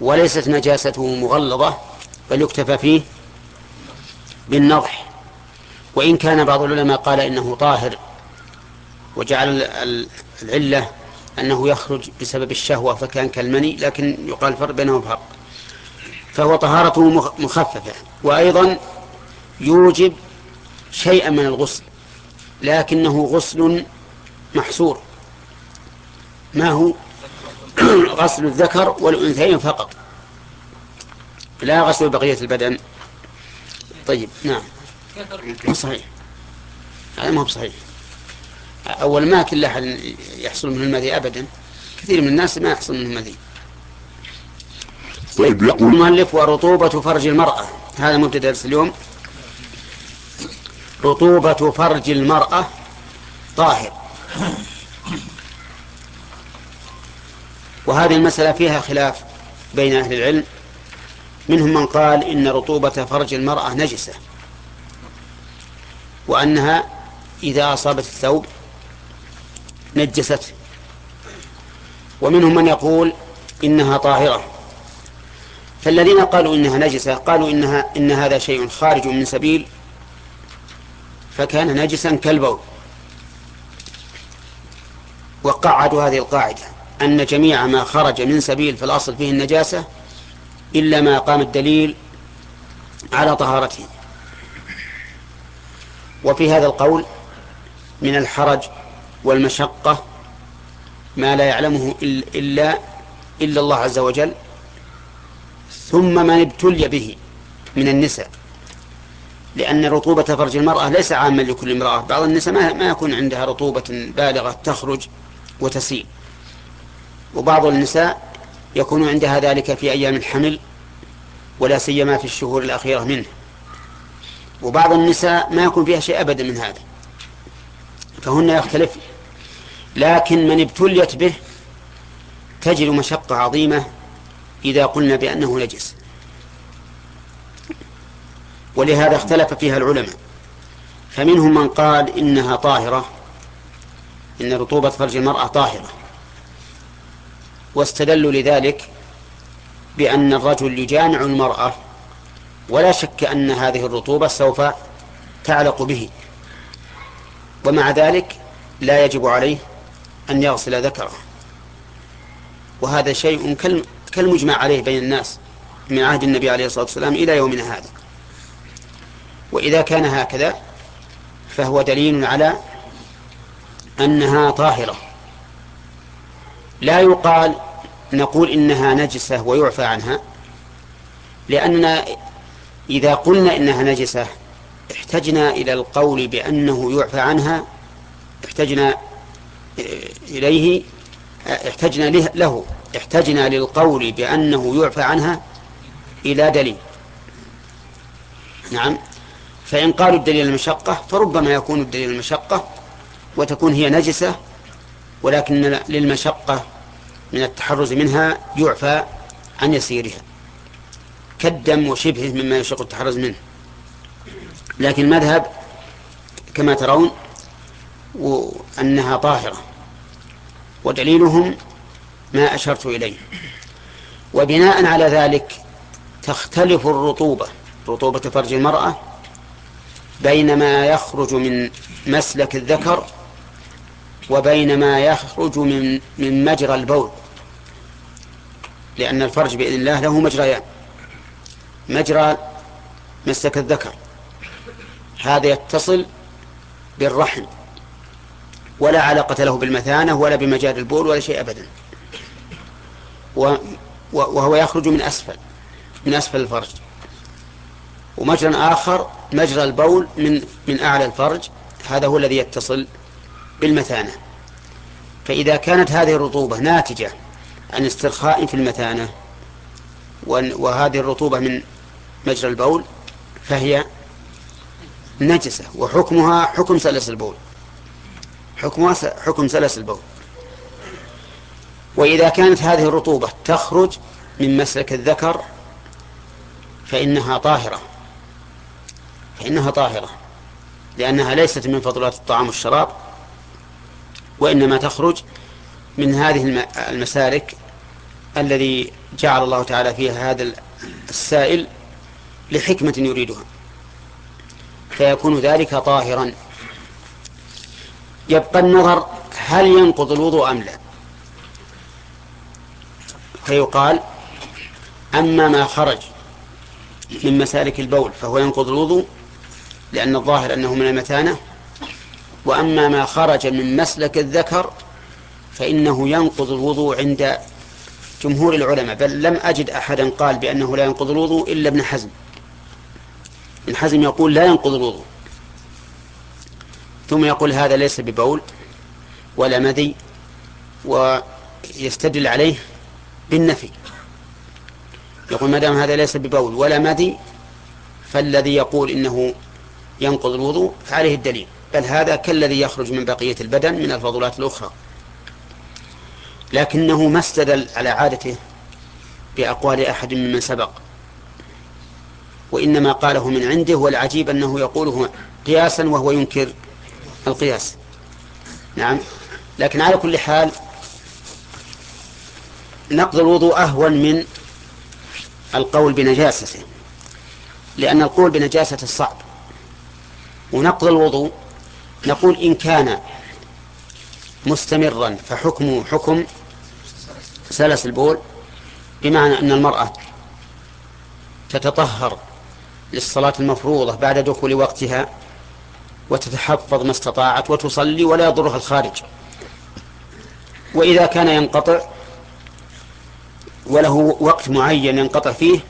وليست نجاسته مغلظة بل يكتفى فيه بالنضح. وإن كان بعض العلماء قال إنه طاهر وجعل العلة أنه يخرج بسبب الشهوة فكان كالمني لكن يقال فرق بينه وفرق فهو طهارته مخففة وأيضا يوجب شيئا من الغسل لكنه غسل محصور. ما هو؟ غسل الذكر والأنثيين فقط لا غسل بقية البدن. طيب نعم. صحيح. هذا ما هو صحيح أول ما كل أحد يحصل منه المذي أبدا كثير من الناس ما يحصل منه المذي. طيب يقول المؤلف ورطوبة فرج المرأة. هذا مبتدأ اليوم. رطوبة فرج المرأة طاهر. وهذه المسألة فيها خلاف بين أهل العلم. منهم من قال إن رطوبة فرج المرأة نجسة وأنها إذا أصابت الثوب نجسته ومنهم من يقول إنها طاهرة. فالذين قالوا إنها نجسة قالوا إنها إن هذا شيء خارج من سبيل فكان نجسا كالبول. وقعدوا هذه القاعدة. أن جميع ما خرج من سبيل في الأصل فيه النجاسة إلا ما قام الدليل على طهارته. وفي هذا القول من الحرج والمشقة ما لا يعلمه إلا إلا الله عز وجل. ثم من ابتلي به من النساء. لأن رطوبة فرج المرأة ليس عاما لكل امرأة. بعض النساء ما يكون عندها رطوبة بالغة تخرج وتسيل وبعض النساء يكون عندها ذلك في أيام الحمل ولا سيما في الشهور الأخيرة منه. وبعض النساء ما يكون فيها شيء أبدا من هذا. فهن يختلف. لكن من ابتليت به تجد مشقة عظيمة إذا قلنا بأنه نجس. ولهذا اختلف فيها العلماء. فمنهم من قال إنها طاهرة إن رطوبة فرج المرأة طاهرة. واستدلوا لذلك بأن الرجل يجامع المرأة ولا شك أن هذه الرطوبة سوف تعلق به. ومع ذلك لا يجب عليه أن يغسل ذكره. وهذا شيء كالمجمع عليه بين الناس من عهد النبي عليه الصلاة والسلام إلى يومنا هذا. وإذا كان هكذا فهو دليل على أنها طاهرة. لا يقال نقول إنها نجسة ويعفى عنها لأننا إذا قلنا إنها نجسة احتجنا إلى القول بأنه يعفى عنها احتجنا إليه احتجنا له احتجنا للقول بأنه يعفى عنها إلى دليل. نعم. فإن قالوا الدليل المشقة فربما يكون الدليل المشقة وتكون هي نجسة ولكن للمشقة من التحرز منها يعفى عن يسيرها كالدم وشبهه مما يشق التحرز منه. لكن المذهب كما ترون أنها طاهرة ودليلهم ما أشرت إليه. وبناء على ذلك تختلف الرطوبة رطوبة فرج المرأة بين ما يخرج من مسلك الذكر وبين ما يخرج من من مجرى البول. لأن الفرج بإذن الله له مجريان. مجرى مسلك الذكر. هذا يتصل بالرحم. ولا علاقة له بالمثانة ولا بمجال البول ولا شيء أبدا. وهو يخرج من أسفل من أسفل الفرج. ومجرى آخر مجرى البول من من أعلى الفرج هذا هو الذي يتصل بالمثانة فإذا كانت هذه الرطوبة ناتجة عن استرخاء في المثانة وهذه الرطوبة من مجرى البول فهي نجسة وحكمها حكم سلس البول. حكمها حكم سلس البول. وإذا كانت هذه الرطوبة تخرج من مسلك الذكر فإنها طاهرة. فإنها طاهرة لأنها ليست من فضلات الطعام والشراب وإنما تخرج من هذه المسالك الذي جعل الله تعالى فيها هذا السائل لحكمة يريدها. فيكون ذلك طاهرا. يبقى النظر هل ينقض الوضوء أم لا؟ فيقال أما ما خرج من مسالك البول فهو ينقض الوضوء لأن الظاهر أنه من المتانة. وأما ما خرج من مسلك الذكر فإنه ينقض الوضوء عند جمهور العلماء. بل لم أجد أحدا قال بأنه لا ينقض الوضوء إلا ابن حزم. ابن حزم يقول لا ينقض الوضوء. ثم يقول هذا ليس ببول ولا مذي ويستدل عليه بالنفي. يقول ما دام هذا ليس ببول ولا مذي فالذي يقول إنه ينقض الوضوء فعليه الدليل. بل هذا كالذي يخرج من بقية البدن من الفضلات الأخرى. لكنه ما استدل على عادته بأقوال أحد ممن سبق. وإنما قاله من عنده والعجيب أنه يقوله قياسا وهو ينكر القياس. نعم. لكن على كل حال نقض الوضوء أهون من القول بنجاسته. لأن القول بنجاسة الصعب ونقض الوضوء نقول إن كان مستمرا فحكمه حكم سلس البول بمعنى أن المرأة تتطهر للصلاة المفروضة بعد دخول وقتها وتتحفظ ما استطاعت وتصلي ولا يضرها الخارج. وإذا كان ينقطع وله وقت معين ينقطع فيه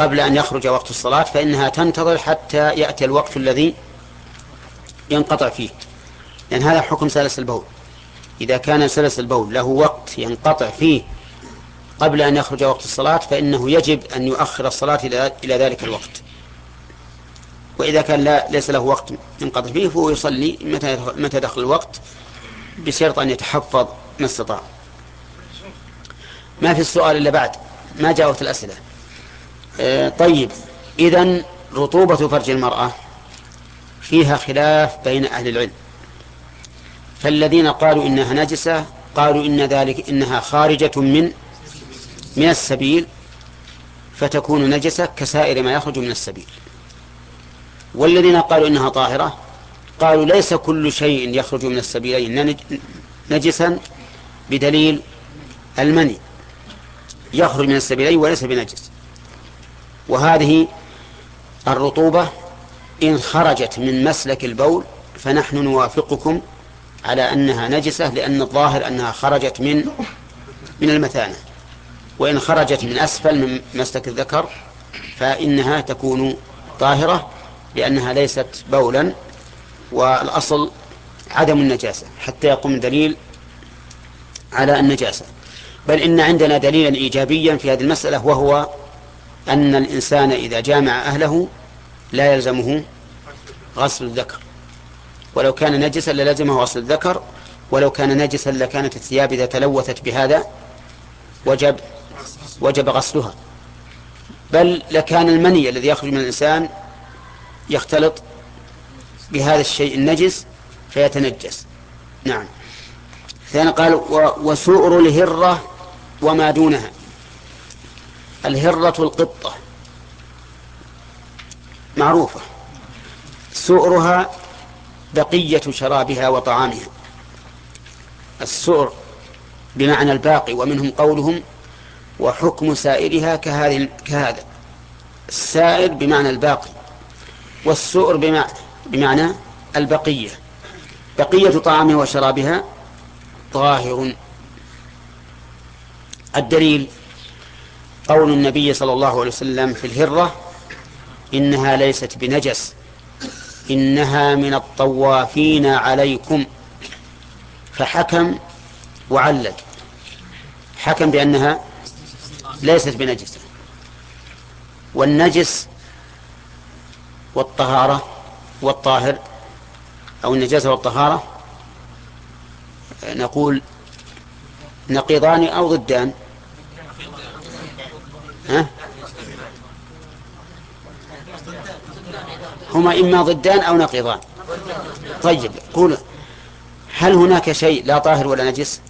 قبل أن يخرج وقت الصلاة فإنها تنتظر حتى يأتي الوقت الذي ينقطع فيه. لأن هذا حكم سلس البول. إذا كان سلس البول له وقت ينقطع فيه قبل أن يخرج وقت الصلاة فإنه يجب أن يؤخر الصلاة إلى ذلك الوقت. وإذا كان لا ليس له وقت ينقطع فيه فهو يصلي متى متى دخل الوقت بشرط أن يتحفظ ما استطاع. ما في السؤال إلا بعد. ما جاوبت الأسئلة؟ طيب. إذا رطوبة فرج المرأة فيها خلاف بين أهل العلم. فالذين قالوا إنها نجسة قالوا إن ذلك إنها خارجة من من السبيل فتكون نجسة كسائر ما يخرج من السبيل. والذين قالوا إنها طاهرة قالوا ليس كل شيء يخرج من السبيلين نجسا بدليل المني يخرج من السبيلين وليس بنجس. وهذه الرطوبة إن خرجت من مسلك البول فنحن نوافقكم على أنها نجسة لأن الظاهر أنها خرجت من من المثانة وإن خرجت من أسفل من مسلك الذكر فإنها تكون طاهرة لأنها ليست بولا والأصل عدم النجاسة حتى يقوم دليل على النجاسة. بل إن عندنا دليلا إيجابيا في هذه المسألة وهو أن الإنسان إذا جامع أهله لا يلزمه غسل الذكر. ولو كان نجسا للزمه غسل الذكر ولو كان نجسا لكانت الثياب إذا تلوثت بهذا وجب وجب غسلها. بل لكان المني الذي يخرج من الإنسان يختلط بهذا الشيء النجس فيتنجس. نعم. ثاني قال وسؤر الهرة وما دونها. الهرة القطة معروفة. سؤرها بقية شرابها وطعامها. السؤر بمعنى الباقي ومنهم قولهم وحكم سائرها كهذه كهذا. السائر بمعنى الباقي والسؤر بمعنى, بمعنى البقية. بقية طعامها وشرابها ظاهر. الدليل قول النبي صلى الله عليه وسلم في الهرة إنها ليست بنجس إنها من الطوافين عليكم. فحكم وعلل حكم بأنها ليست بنجس. والنجس والطهارة والطاهر أو النجاسة والطهارة نقول نقيضان أو ضدان. ها؟ هما إما ضدان أو نقيضان. طيب قول هل هناك شيء لا طاهر ولا نجس؟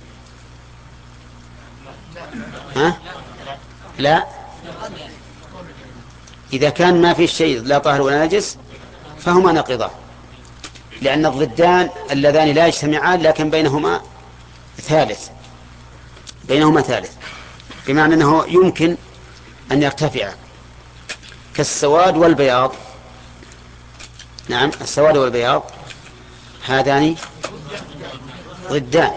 ها؟ لا؟ إذا كان ما في شيء لا طاهر ولا نجس فهما نقضان لأن الضدان اللذان لا يجتمعان لكن بينهما ثالث. بينهما ثالث. بمعنى أنه يمكن أن يرتفع. كالسواد والبياض. نعم السواد والبياض هذان ضدان.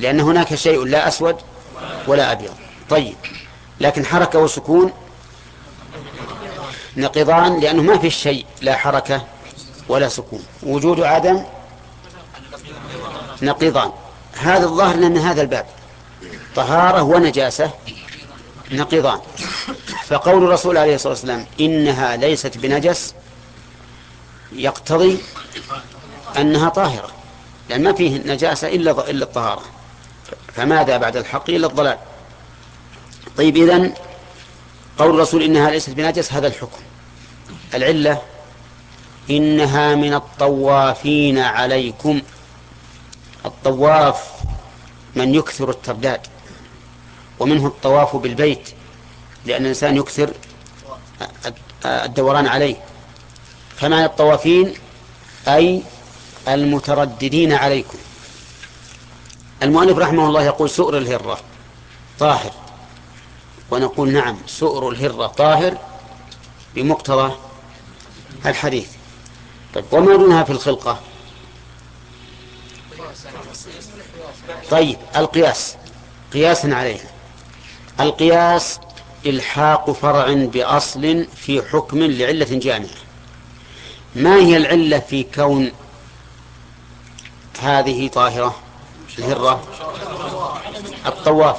لأن هناك شيء لا أسود ولا أبيض. طيب لكن حركة وسكون نقضان لأنه ما في شيء لا حركة ولا سكون. وجود عدم نقضان. هذا الظاهر لأن هذا الباب طهارة ونجاسة. نقضان فقول الرسول عليه الصلاة والسلام إنها ليست بنجس يقتضي أنها طاهرة لأن ما فيه نجاسة إلا إلا الطهارة. فماذا بعد الحق إلا الضلال؟ طيب إذن قول الرسول إنها ليست بنجس هذا الحكم. العلة إنها من الطوافين عليكم. الطواف من يكثر الترداد. ومنه الطواف بالبيت لأن الإنسان يكثر الدوران عليه. فمعنى الطوافين أي المترددين عليكم. المؤلف رحمه الله يقول سؤر الهرة طاهر. ونقول نعم سؤر الهرة طاهر بمقتضى الحديث. طيب وما دونها في الخلقة؟ طيب القياس. قياسا عليها. القياس إلحاق فرع بأصل في حكم لعلة جامعة. ما هي العلة في كون هذه طاهرة؟ الهرة؟ الطواف.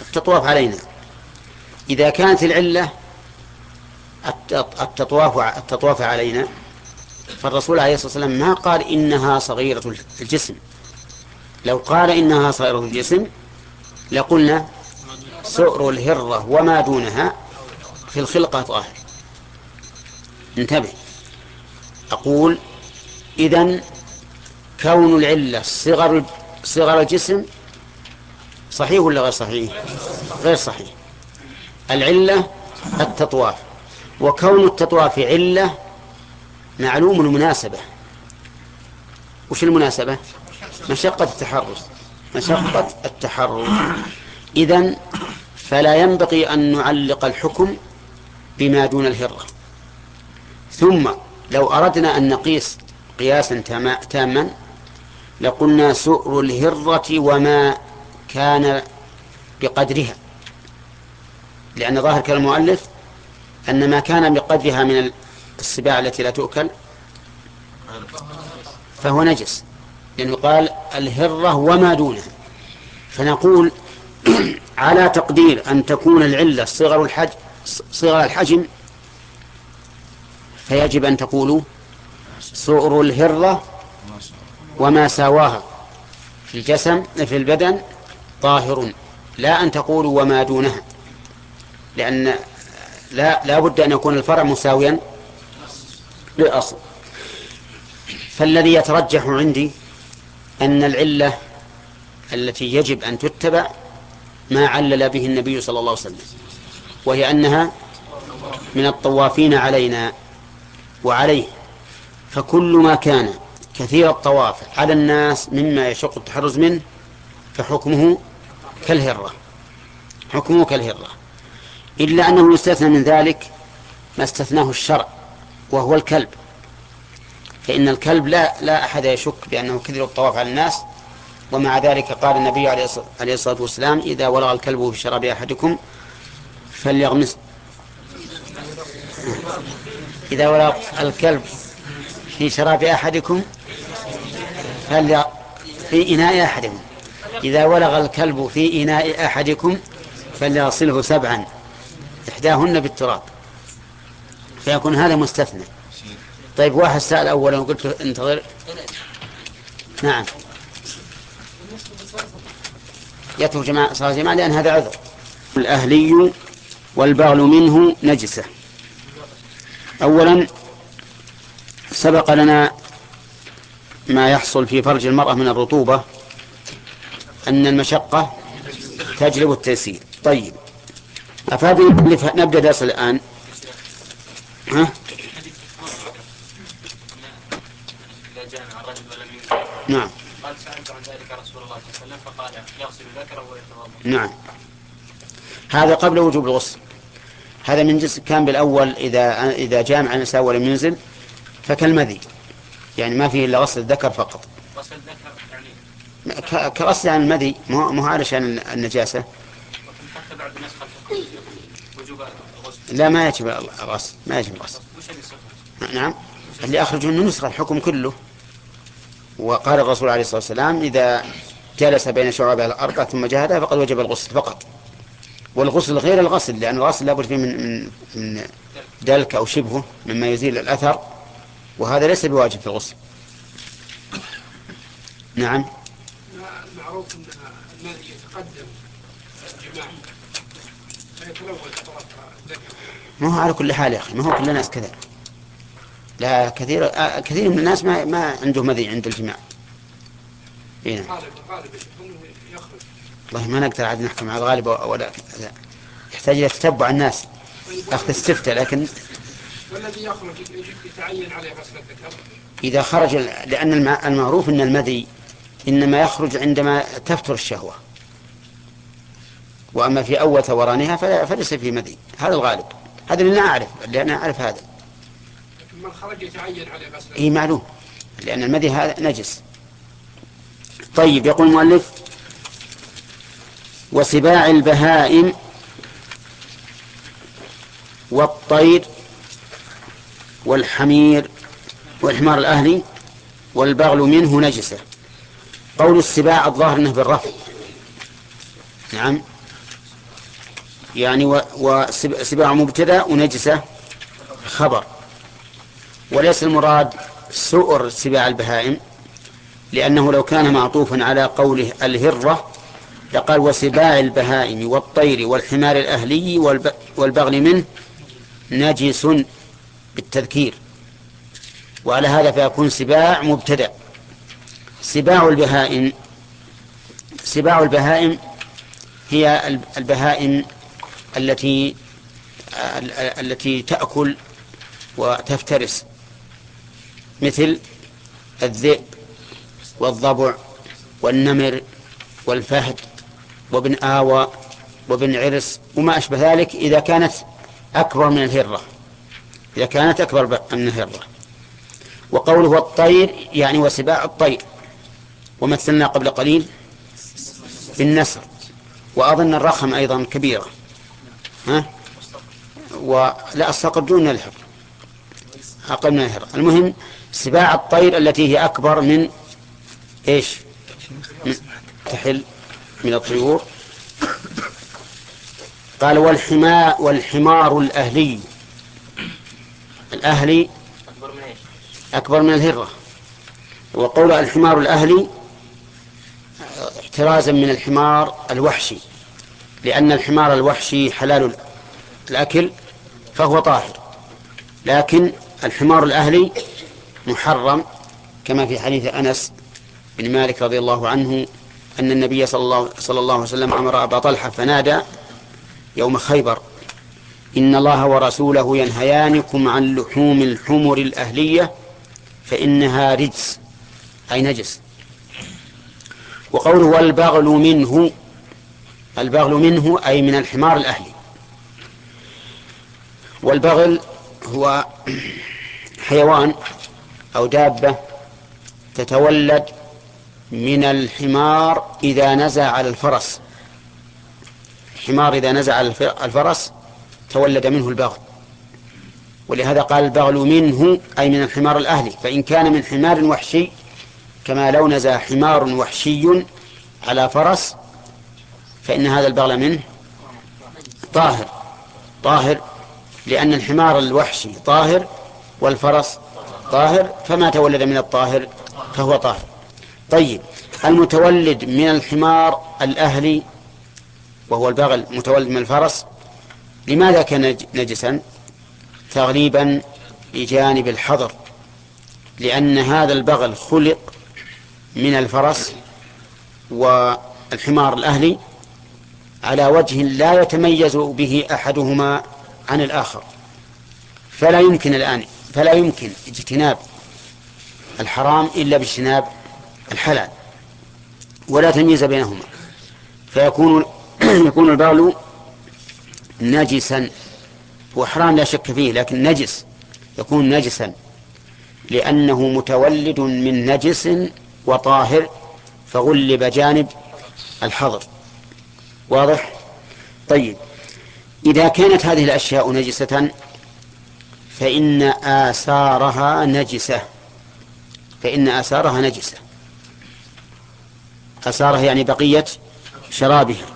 التطواف علينا. إذا كانت العلة التطواف التطواف علينا فالرسول عليه الصلاة والسلام ما قال إنها صغيرة الجسم. لو قال إنها صغيرة الجسم لقلنا سؤر الهرة وما دونها في الخلقة طاهر. انتبه. أقول إذن كون العلة صغر صغر الجسم صحيح ولا غير صحيح؟ غير صحيح. العلة التطواف. وكون التطواف علة معلوم المناسبة. وش المناسبة؟ مشقة التحرز. مشقة التحرز. إذن فلا ينبغي أن نعلق الحكم بما دون الهرة. ثم لو أردنا أن نقيس قياسا تاما لقلنا سؤر الهرة وما كان بقدرها. لأن ظاهر كلام المؤلف أن ما كان بقدرها من السباع التي لا تؤكل فهو نجس. لأنه قال الهرة وما دونها. فنقول على تقدير أن تكون العلة صغر الحجم صغر الحجم فيجب أن تقولوا سؤر الهرة وما ساواها في الجسم في البدن طاهر لا أن تقولوا وما دونها لأن لا لا بد أن يكون الفرع مساويا للأصل. فالذي يترجح عندي أن العلة التي يجب أن تتبع ما علل به النبي صلى الله عليه وسلم وهي أنها من الطوافين علينا وعليه. فكل ما كان كثير الطواف على الناس مما يشق التحرز منه فحكمه كالهرة حكمه كالهرة. إلا أنه يستثنى من ذلك ما استثناه الشرع وهو الكلب. فإن الكلب لا لا أحد يشك بأنه كثير الطواف على الناس ومع ذلك قال النبي عليه الصلاة والسلام إذا ولغ الكلب في شراب أحدكم فليغمس. إذا ولغ الكلب في شراب أحدكم فلي في إناء أحدكم. إذا ولغ الكلب في إناء أحدكم فليغسله سبعا إحداهن بالتراب. فيكون هذا مستثنى. طيب واحد سأل أولا وقلت انتظر. نعم. يترك جماعة صلاة جماعة لأن هذا عذر. الأهلي والبغل منه نجسة. أولا سبق لنا ما يحصل في فرج المرأة من الرطوبة أن المشقة تجلب التيسير. طيب أفاد نبدأ درس الآن؟ ها؟ نعم. قال سألت عن ذلك رسول الله صلى الله عليه وسلم فقال يغسل ذكره ويتوضا نعم. هذا قبل وجوب الغسل. هذا من جنس كان بالأول إذا إذا جامع النساء ولم ينزل فكالمذي. يعني ما فيه إلا غسل الذكر فقط. غسل الذكر يعني؟ كغسل عن المذي. مو علشان النجاسة. حتى بعد نسخ وجوب الغسل؟ لا ما يجب الغسل ما يجب الغسل. نعم. اللي أخرج منه نسخ الحكم كله. وقال الرسول عليه الصلاة والسلام إذا جلس بين شعبها الأربعة ثم جهدها فقد وجب الغسل فقط. والغسل غير الغسل لأن الغسل لابد فيه من, من, من دلك أو شبهه مما يزيل الأثر وهذا ليس بواجب في الغسل. نعم. معروف أن الذي يتقدم الجماع ما هو على كل حال يا أخي ما هو كل الناس كذا. لا كثير آه كثير من الناس ما ما عنده مذي عند الجماع. هنا والله ما نقدر عاد نحكم على الغالب ولا لا. يحتاج إلى تتبع الناس أخذ استفتاء لكن والذي يخرج يتعين عليه غسل الذكر إذا خرج لأن المعروف أن المذي إنما يخرج عندما تفتر الشهوة. وأما في أول ثورانها فليس في مذي. هذا الغالب. هذا اللي أنا أعرف لأن أعرف هذا. لكن من خرج يتعين عليه غسل إي معلوم. لأن المذي هذا نجس. طيب يقول المؤلف وسباع البهائم والطير والحمير والحمار الأهلي والبغل منه نجسة. قول السباع الظاهر أنه بالرفع. نعم. يعني وسباع مبتدأ ونجسة خبر. وليس المراد سؤر سباع البهائم لأنه لو كان معطوفا على قوله الهرة لقال وسباع البهائم والطير والحمار الأهلي والبغل منه نجس بالتذكير. وعلى هذا فيكون سباع مبتدأ. سباع البهائم سباع البهائم هي البهائم التي التي تأكل وتفترس. مثل الذئب والضبع والنمر والفهد وابن آوى وابن عرس وما أشبه ذلك إذا كانت أكبر من الهرة. إذا كانت أكبر من الهرة. وقوله الطير يعني وسباع الطير. ومثلنا قبل قليل بالنسر. وأظن الرخم أيضا كبيرة. ها؟ ولا الصقر دون الهر أقل من الهر المهم سباع الطير التي هي أكبر من إيش؟ من تحل من الطيور. قال والحماء والحمار الأهلي. الأهلي أكبر من الهرة. وقول الحمار الأهلي احترازا من الحمار الوحشي لأن الحمار الوحشي حلال الأكل فهو طاهر. لكن الحمار الأهلي محرم كما في حديث أنس بن مالك رضي الله عنه أن النبي صلى الله, صلى الله عليه وسلم أمر أبا طلحة فنادى يوم خيبر إن الله ورسوله ينهيانكم عن لحوم الحمر الأهلية فإنها رجس أي نجس. وقوله والبغل منه البغل منه أي من الحمار الأهلي. والبغل هو حيوان أو دابة تتولد من الحمار إذا نزع على الفرس. الحمار إذا نزع على الفرس تولد منه البغل. ولهذا قال البغل منه أي من الحمار الأهلي. فإن كان من حمار وحشي كما لو نزع حمار وحشي على فرس فإن هذا البغل منه طاهر. طاهر لأن الحمار الوحشي طاهر والفرس طاهر فما تولد من الطاهر فهو طاهر. طيب المتولد من الحمار الأهلي وهو البغل متولد من الفرس لماذا كان نجسا؟ تغليبا لجانب الحظر لأن هذا البغل خلق من الفرس والحمار الأهلي على وجه لا يتميز به أحدهما عن الآخر. فلا يمكن الآن فلا يمكن اجتناب الحرام إلا باجتناب الحلال ولا تمييز بينهما. فيكون يكون البغل نجسا هو حرام لا شك فيه لكن نجس يكون نجسا لأنه متولد من نجس وطاهر فغلب جانب الحظر. واضح؟ طيب. إذا كانت هذه الأشياء نجسة فإن آثارها نجسة. فإن آثارها نجسة. آثارها يعني بقية شرابها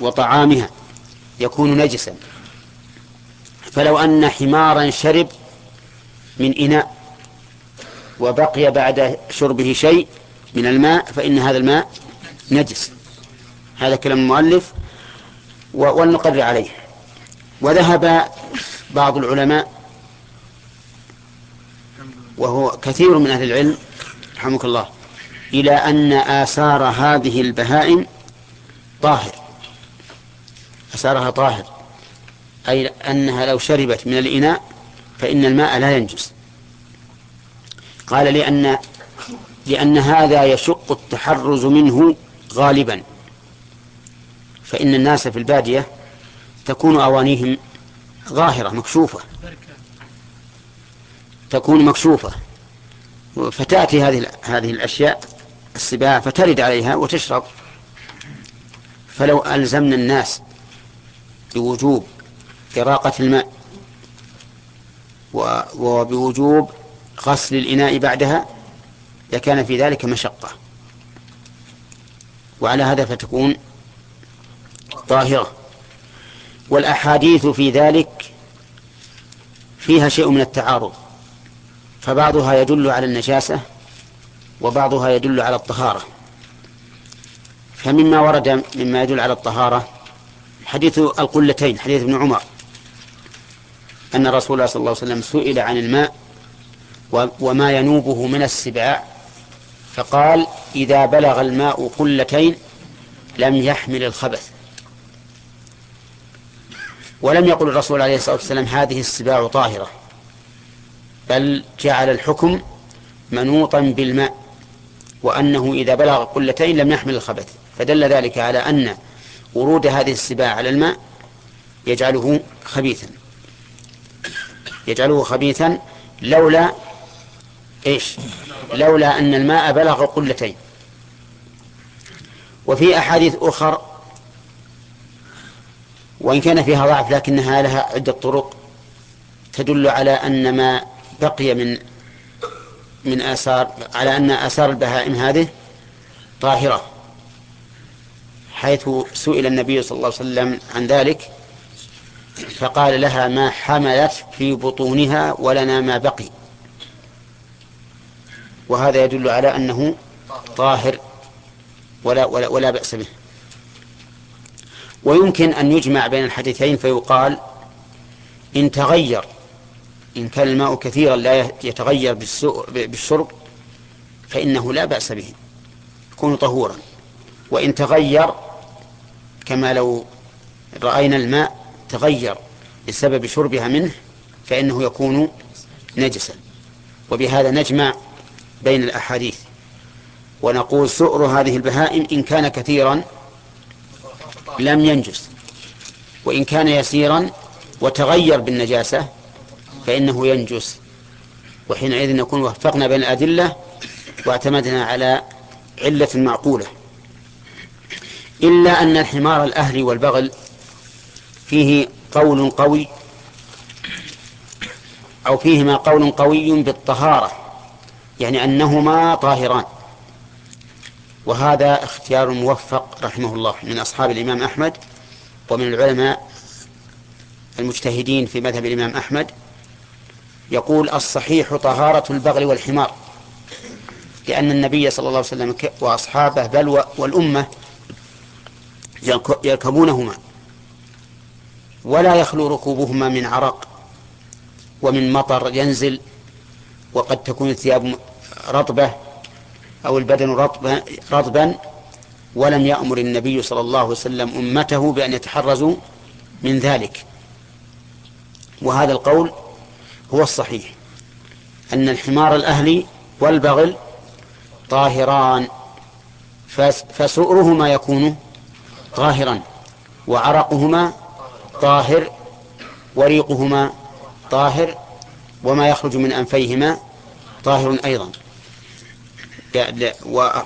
وطعامها يكون نجسا. فلو أن حمارا شرب من إناء وبقي بعد شربه شيء من الماء فإن هذا الماء نجس. هذا كلام المؤلف ولنقر عليه. وذهب بعض العلماء وهو كثير من أهل العلم رحمك الله إلى أن آثار هذه البهائم طاهر. آثارها طاهر. أي أنها لو شربت من الإناء فإن الماء لا ينجس. قال لأن لأن هذا يشق التحرز منه غالبا. فإن الناس في البادية تكون أوانيهم ظاهرة مكشوفة. تكون مكشوفة. فتأتي هذه هذه الأشياء السباع فترد عليها وتشرب. فلو ألزمنا الناس بوجوب إراقة الماء وبوجوب غسل الإناء بعدها لكان في ذلك مشقة. وعلى هذا فتكون طاهرة. والأحاديث في ذلك فيها شيء من التعارض. فبعضها يدل على النجاسة وبعضها يدل على الطهارة. فمما ورد مما يدل على الطهارة حديث القلتين حديث ابن عمر. أن رسول الله صلى الله عليه وسلم سئل عن الماء وما ينوبه من السباع فقال إذا بلغ الماء قلتين لم يحمل الخبث. ولم يقل الرسول عليه الصلاة والسلام هذه السباع طاهرة. بل جعل الحكم منوطا بالماء وأنه إذا بلغ قلتين لم يحمل الخبث. فدل ذلك على أن ورود هذه السباع على الماء يجعله خبيثا. يجعله خبيثا لولا إيش؟ لولا أن الماء بلغ قلتين. وفي أحاديث أخر وإن كان فيها ضعف لكنها لها عدة طرق تدل على أن ما بقي من من آثار على أن آثار البهائم هذه طاهرة حيث سئل النبي صلى الله عليه وسلم عن ذلك فقال لها ما حملت في بطونها ولنا ما بقي. وهذا يدل على أنه طاهر ولا, ولا, ولا بأس به. ويمكن أن يجمع بين الحديثين فيقال إن تغير إن كان الماء كثيرا لا يتغير بالشرب فإنه لا بأس به يكون طهورا. وإن تغير كما لو رأينا الماء تغير بسبب شربها منه فإنه يكون نجسا. وبهذا نجمع بين الأحاديث. ونقول سؤر هذه البهائم إن كان كثيرا لم ينجس وإن كان يسيرا وتغير بالنجاسة فإنه ينجس. وحينئذ نكون وفقنا بين الأدلة واعتمدنا على علة معقولة. إلا أن الحمار الأهلي والبغل فيه قول قوي أو فيهما قول قوي بالطهارة يعني أنهما طاهران. وهذا اختيار موفق رحمه الله من أصحاب الإمام أحمد ومن العلماء المجتهدين في مذهب الإمام أحمد. يقول الصحيح طهارة البغل والحمار. لأن النبي صلى الله عليه وسلم وأصحابه بل والأمة يركبونهما. ولا يخلو ركوبهما من عرق ومن مطر ينزل وقد تكون الثياب رطبة أو البدن رطبا, رطبا. ولم يأمر النبي صلى الله عليه وسلم أمته بأن يتحرزوا من ذلك. وهذا القول هو الصحيح أن الحمار الأهلي والبغل طاهران فسؤرهما يكون طاهرا وعرقهما طاهر وريقهما طاهر وما يخرج من أنفيهما طاهر أيضا.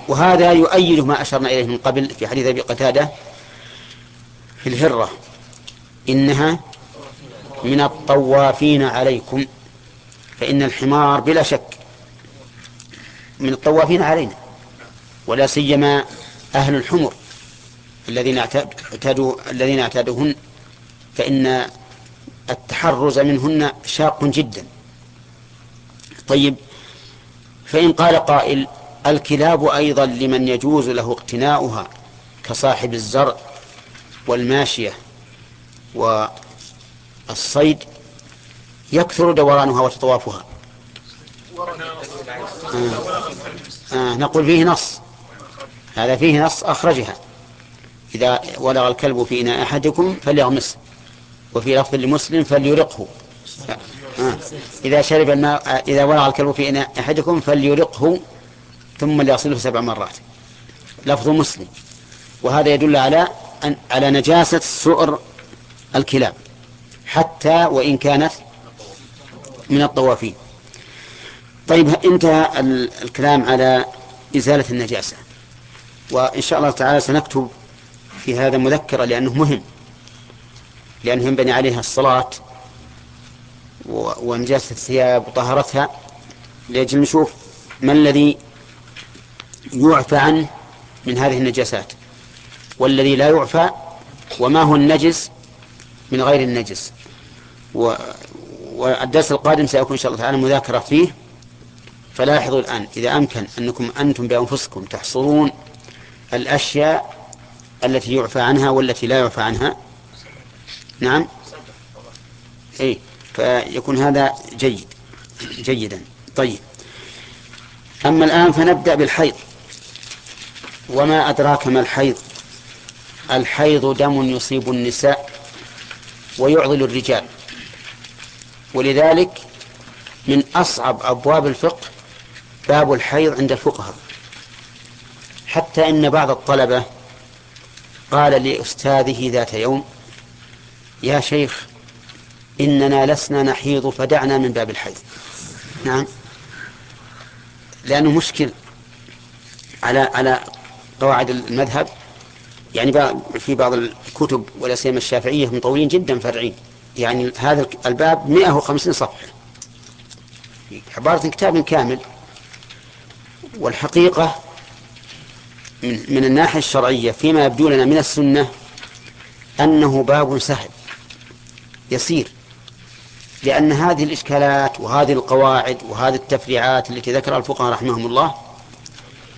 وهذا يؤيد ما أشرنا إليه من قبل في حديث أبي قتادة في الهرة إنها من الطوافين عليكم. فإن الحمار بلا شك من الطوافين علينا ولا سيما أهل الحمر الذين اعتادوا الذين اعتادوهن فإن التحرز منهن شاق جدا. طيب فإن قال قائل الكلاب أيضا لمن يجوز له اقتناؤها كصاحب الزرع والماشية والصيد يكثر دورانها وتطوافها آه. آه. نقول فيه نص هذا فيه نص أخرجها إذا ولغ الكلب في إناء أحدكم فليغمس وفي لفظ لمسلم فليرقه آه. إذا شرب الماء إذا ولغ الكلب في إناء أحدكم فليرقه ثم ليصله سبع مرات لفظ مسلم وهذا يدل على أن على نجاسة سؤر الكلاب حتى وإن كانت من الطوافين. طيب انتهى الكلام على إزالة النجاسة. وإن شاء الله تعالى سنكتب في هذا مذكرة لأنه مهم. لأنه ينبني عليها الصلاة ونجاسة الثياب وطهرتها لأجل نشوف ما الذي يعفى عنه من هذه النجاسات. والذي لا يعفى وما هو النجس من غير النجس. والدرس القادم سيكون إن شاء الله تعالى مذاكرة فيه. فلاحظوا الآن إذا أمكن أنكم أنتم بأنفسكم تحصرون الأشياء التي يعفى عنها والتي لا يعفى عنها. نعم؟ أي فيكون هذا جيد جيدا. طيب. أما الآن فنبدأ بالحيض. وما أدراك ما الحيض؟ الحيض دم يصيب النساء ويعضل الرجال. ولذلك من أصعب أبواب الفقه باب الحيض عند الفقهاء. حتى إن بعض الطلبة قال لأستاذه ذات يوم يا شيخ إننا لسنا نحيض فدعنا من باب الحيض. نعم. لأنه مشكل على على قواعد المذهب. يعني في بعض الكتب ولا سيما الشافعية مطولين جدا فرعين يعني هذا الباب 150 صفحة. عبارة كتاب كامل. والحقيقة من, من الناحية الشرعية فيما يبدو لنا من السنة أنه باب سهل يسير. لأن هذه الإشكالات وهذه القواعد وهذه التفريعات التي ذكرها الفقهاء رحمهم الله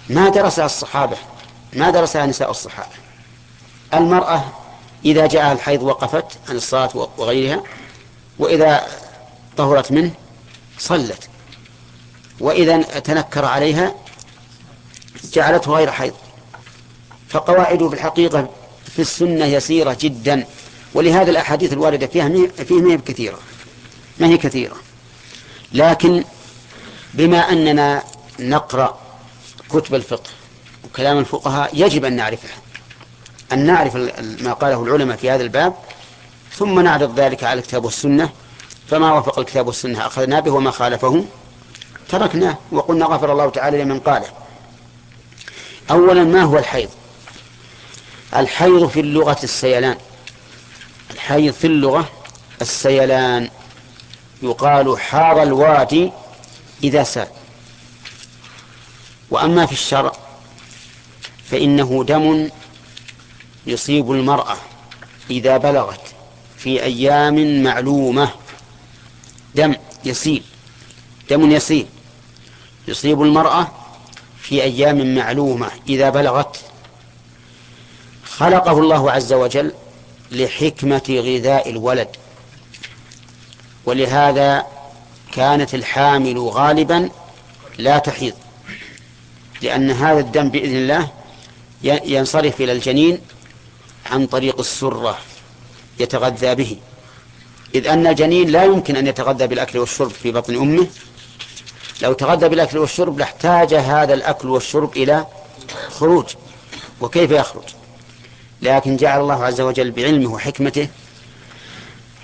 ما درسها الصحابة ما درسها نساء الصحابة. المرأة إذا جاءها الحيض وقفت عن الصلاة وغيرها وإذا طهرت منه صلت. وإذا تنكر عليها جعلته غير حيض. فقواعده بالحقيقة في السنة يسيرة جدا ولهذا الأحاديث الواردة فيها فيه ما هي كثيرة ما هي كثيرة. لكن بما أننا نقرأ كتب الفقه وكلام الفقهاء يجب أن نعرفها. أن نعرف ما قاله العلماء في هذا الباب ثم نعرض ذلك على الكتاب والسنة. فما وافق الكتاب والسنة؟ أخذنا به وما خالفه. تركناه وقلنا غفر الله تعالى لمن قاله. أولا ما هو الحيض؟ الحيض في اللغة السيلان. الحيض في اللغة السيلان. يقال حار الوادي إذا سال وأما في الشرع فإنه دم يصيب المرأة إذا بلغت في أيام معلومة. دم يسيل دم يسيل. يصيب المرأة في أيام معلومة إذا بلغت. خلقه الله عز وجل لحكمة غذاء الولد ولهذا كانت الحامل غالبا لا تحيض لأن هذا الدم بإذن الله ينصرف إلى الجنين عن طريق السرة يتغذى به. إذ أن الجنين لا يمكن أن يتغذى بالأكل والشرب في بطن أمه. لو تغذى بالأكل والشرب لاحتاج هذا الأكل والشرب إلى خروج. وكيف يخرج؟ لكن جعل الله عز وجل بعلمه وحكمته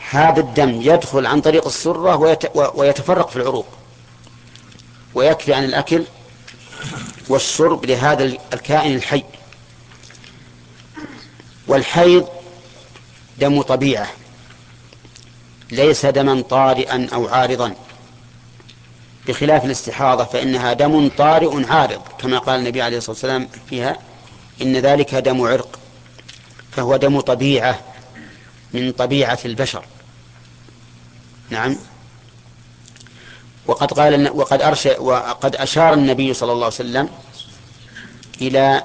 هذا الدم يدخل عن طريق السرة ويتفرق في العروق. ويكفي عن الأكل والشرب لهذا الكائن الحي. والحيض دم طبيعة ليس دما طارئا أو عارضا. بخلاف الاستحاضة فإنها دم طارئ عارض كما قال النبي عليه الصلاة والسلام فيها إن ذلك دم عرق فهو دم طبيعة من طبيعة البشر. نعم. وقد قال وقد أرشد وقد أشار النبي صلى الله عليه وسلم إلى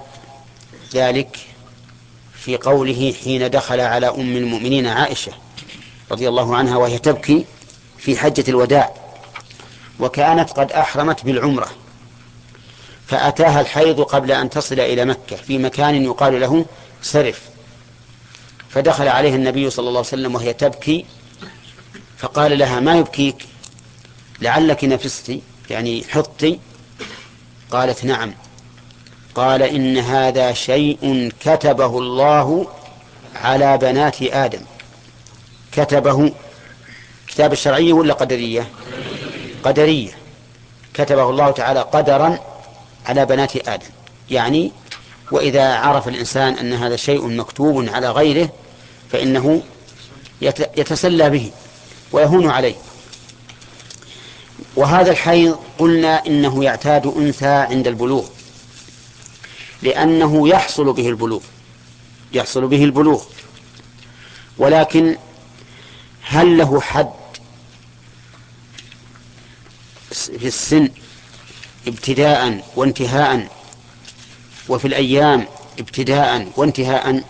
ذلك في قوله حين دخل على أم المؤمنين عائشة رضي الله عنها وهي تبكي في حجة الوداع وكانت قد أحرمت بالعمرة فأتاها الحيض قبل أن تصل إلى مكة في مكان يقال له سرف. فدخل عليه النبي صلى الله عليه وسلم وهي تبكي فقال لها ما يبكيك؟ لعلك نفستي يعني حطي؟ قالت نعم. قال إن هذا شيء كتبه الله على بنات آدم. كتبه كتاب الشرعية ولا قدرية؟ قدرية. كتبه الله تعالى قدرا على بنات آدم. يعني وإذا عرف الإنسان أن هذا شيء مكتوب على غيره فإنه يتسلى به ويهون عليه. وهذا الحيض قلنا إنه يعتاد أنثى عند البلوغ. لأنه يحصل به البلوغ. يحصل به البلوغ. ولكن هل له حد في السن ابتداء وانتهاء وفي الأيام ابتداء وانتهاء؟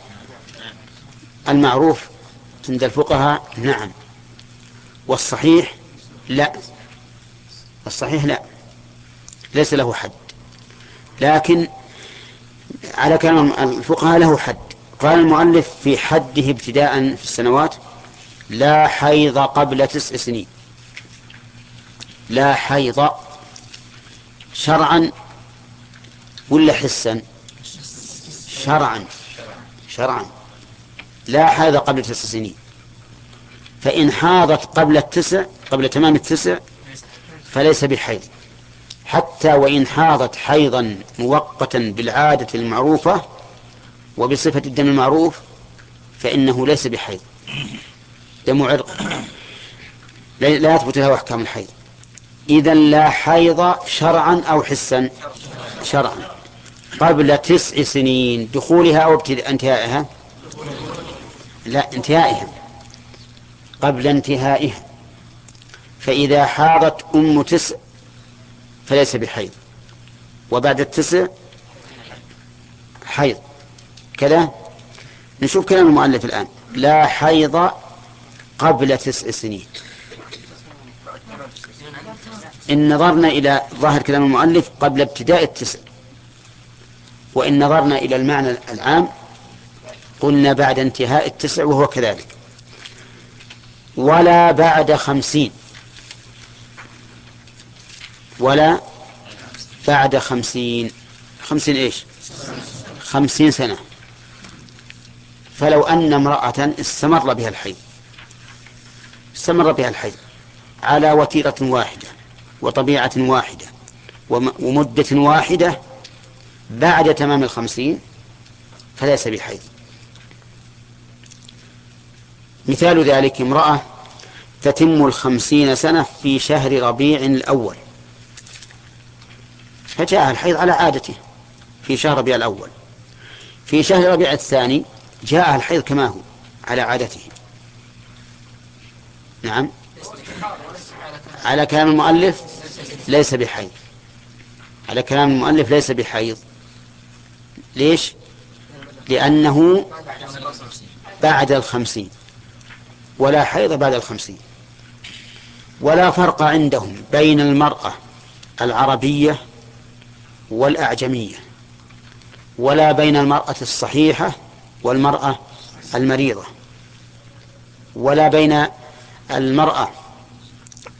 المعروف عند الفقهاء نعم. والصحيح لا. الصحيح لا. ليس له حد. لكن على كلام الفقهاء له حد. قال المؤلف في حده ابتداء في السنوات لا حيض قبل تسع سنين. لا حيض شرعا ولا حسا؟ شرعا. شرعا. لا حيض قبل تسع سنين. فإن حاضت قبل التسع قبل تمام التسع فليس بحيض. حتى وإن حاضت حيضا مؤقتا بالعادة المعروفة وبصفة الدم المعروف فإنه ليس بحيض. دم عرق. لا يثبت له أحكام الحيض. إذا لا حيض شرعا أو حسا شرعا. قبل تسع سنين دخولها أو انتهائها؟ لا انتهائها. قبل انتهائها. فإذا حاضت أم تسع فليس بحيض. وبعد التسع حيض. كذا؟ نشوف كلام المؤلف الآن. لا حيض قبل تسع سنين. إن نظرنا إلى ظاهر كلام المؤلف قبل ابتداء التسع. وإن نظرنا إلى المعنى العام قلنا بعد انتهاء التسع وهو كذلك. ولا بعد خمسين. ولا بعد خمسين. خمسين إيش؟ خمسين سنة. فلو أن امرأة استمر بها الحيض استمر بها الحيض على وتيرة واحدة وطبيعة واحدة ومدة واحدة بعد تمام الخمسين فليس بحيض مثال ذلك امرأة تتم الخمسين سنة في شهر ربيع الأول. فجاء الحيض على عادته في شهر ربيع الأول. في شهر ربيع الثاني جاء الحيض كما هو على عادته. نعم. على كلام المؤلف ليس بحيض. على كلام المؤلف ليس بحيض. ليش؟ لأنه بعد الخمسين. ولا حيض بعد الخمسين. ولا فرق عندهم بين المرأة العربية والأعجمية ولا بين المرأة الصحيحة والمرأة المريضة ولا بين المرأة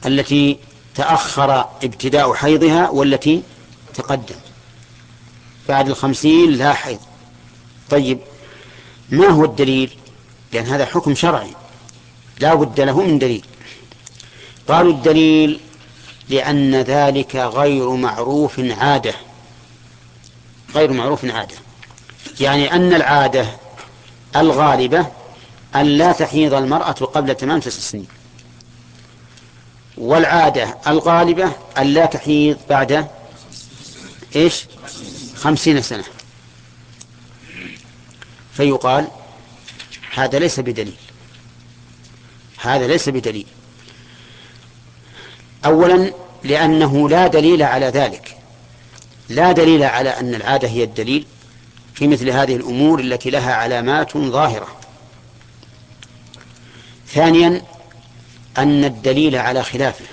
التي تأخر ابتداء حيضها والتي تقدم. بعد الخمسين لا حيض. طيب ما هو الدليل؟ لأن هذا حكم شرعي. لا بد له من دليل. قالوا الدليل لأن ذلك غير معروف عادة. غير معروف عادة. يعني أن العادة الغالبة أن لا تحيض المرأة قبل تمام تسع سنين. والعادة الغالبة أن لا تحيض بعد إيش؟ خمسين سنة. فيقال هذا ليس بدليل. هذا ليس بدليل. أولا لأنه لا دليل على ذلك. لا دليل على أن العادة هي الدليل في مثل هذه الأمور التي لها علامات ظاهرة. ثانيا أن الدليل على خلافه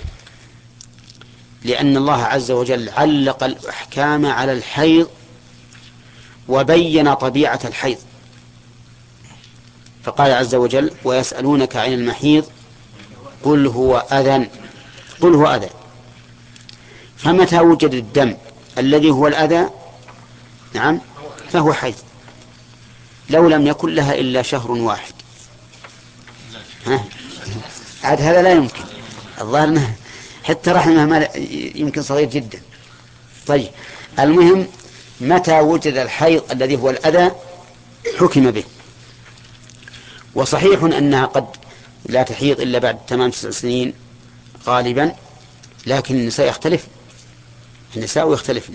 لأن الله عز وجل علق الأحكام على الحيض وبين طبيعة الحيض. فقال عز وجل ويسألونك عن المحيض قل هو أذى قل هو أذى. فمتى وجد الدم؟ الذي هو الأذى نعم فهو حيض لو لم يكن لها إلا شهر واحد. ها؟ عاد هذا لا يمكن. الظاهر حتى رحمه ما يمكن صغير جدا. طيب المهم متى وجد الحيض الذي هو الأذى؟ حكم به. وصحيح أنها قد لا تحيض إلا بعد تمام تسع سنين غالبا لكن النساء يختلف النساء يختلفن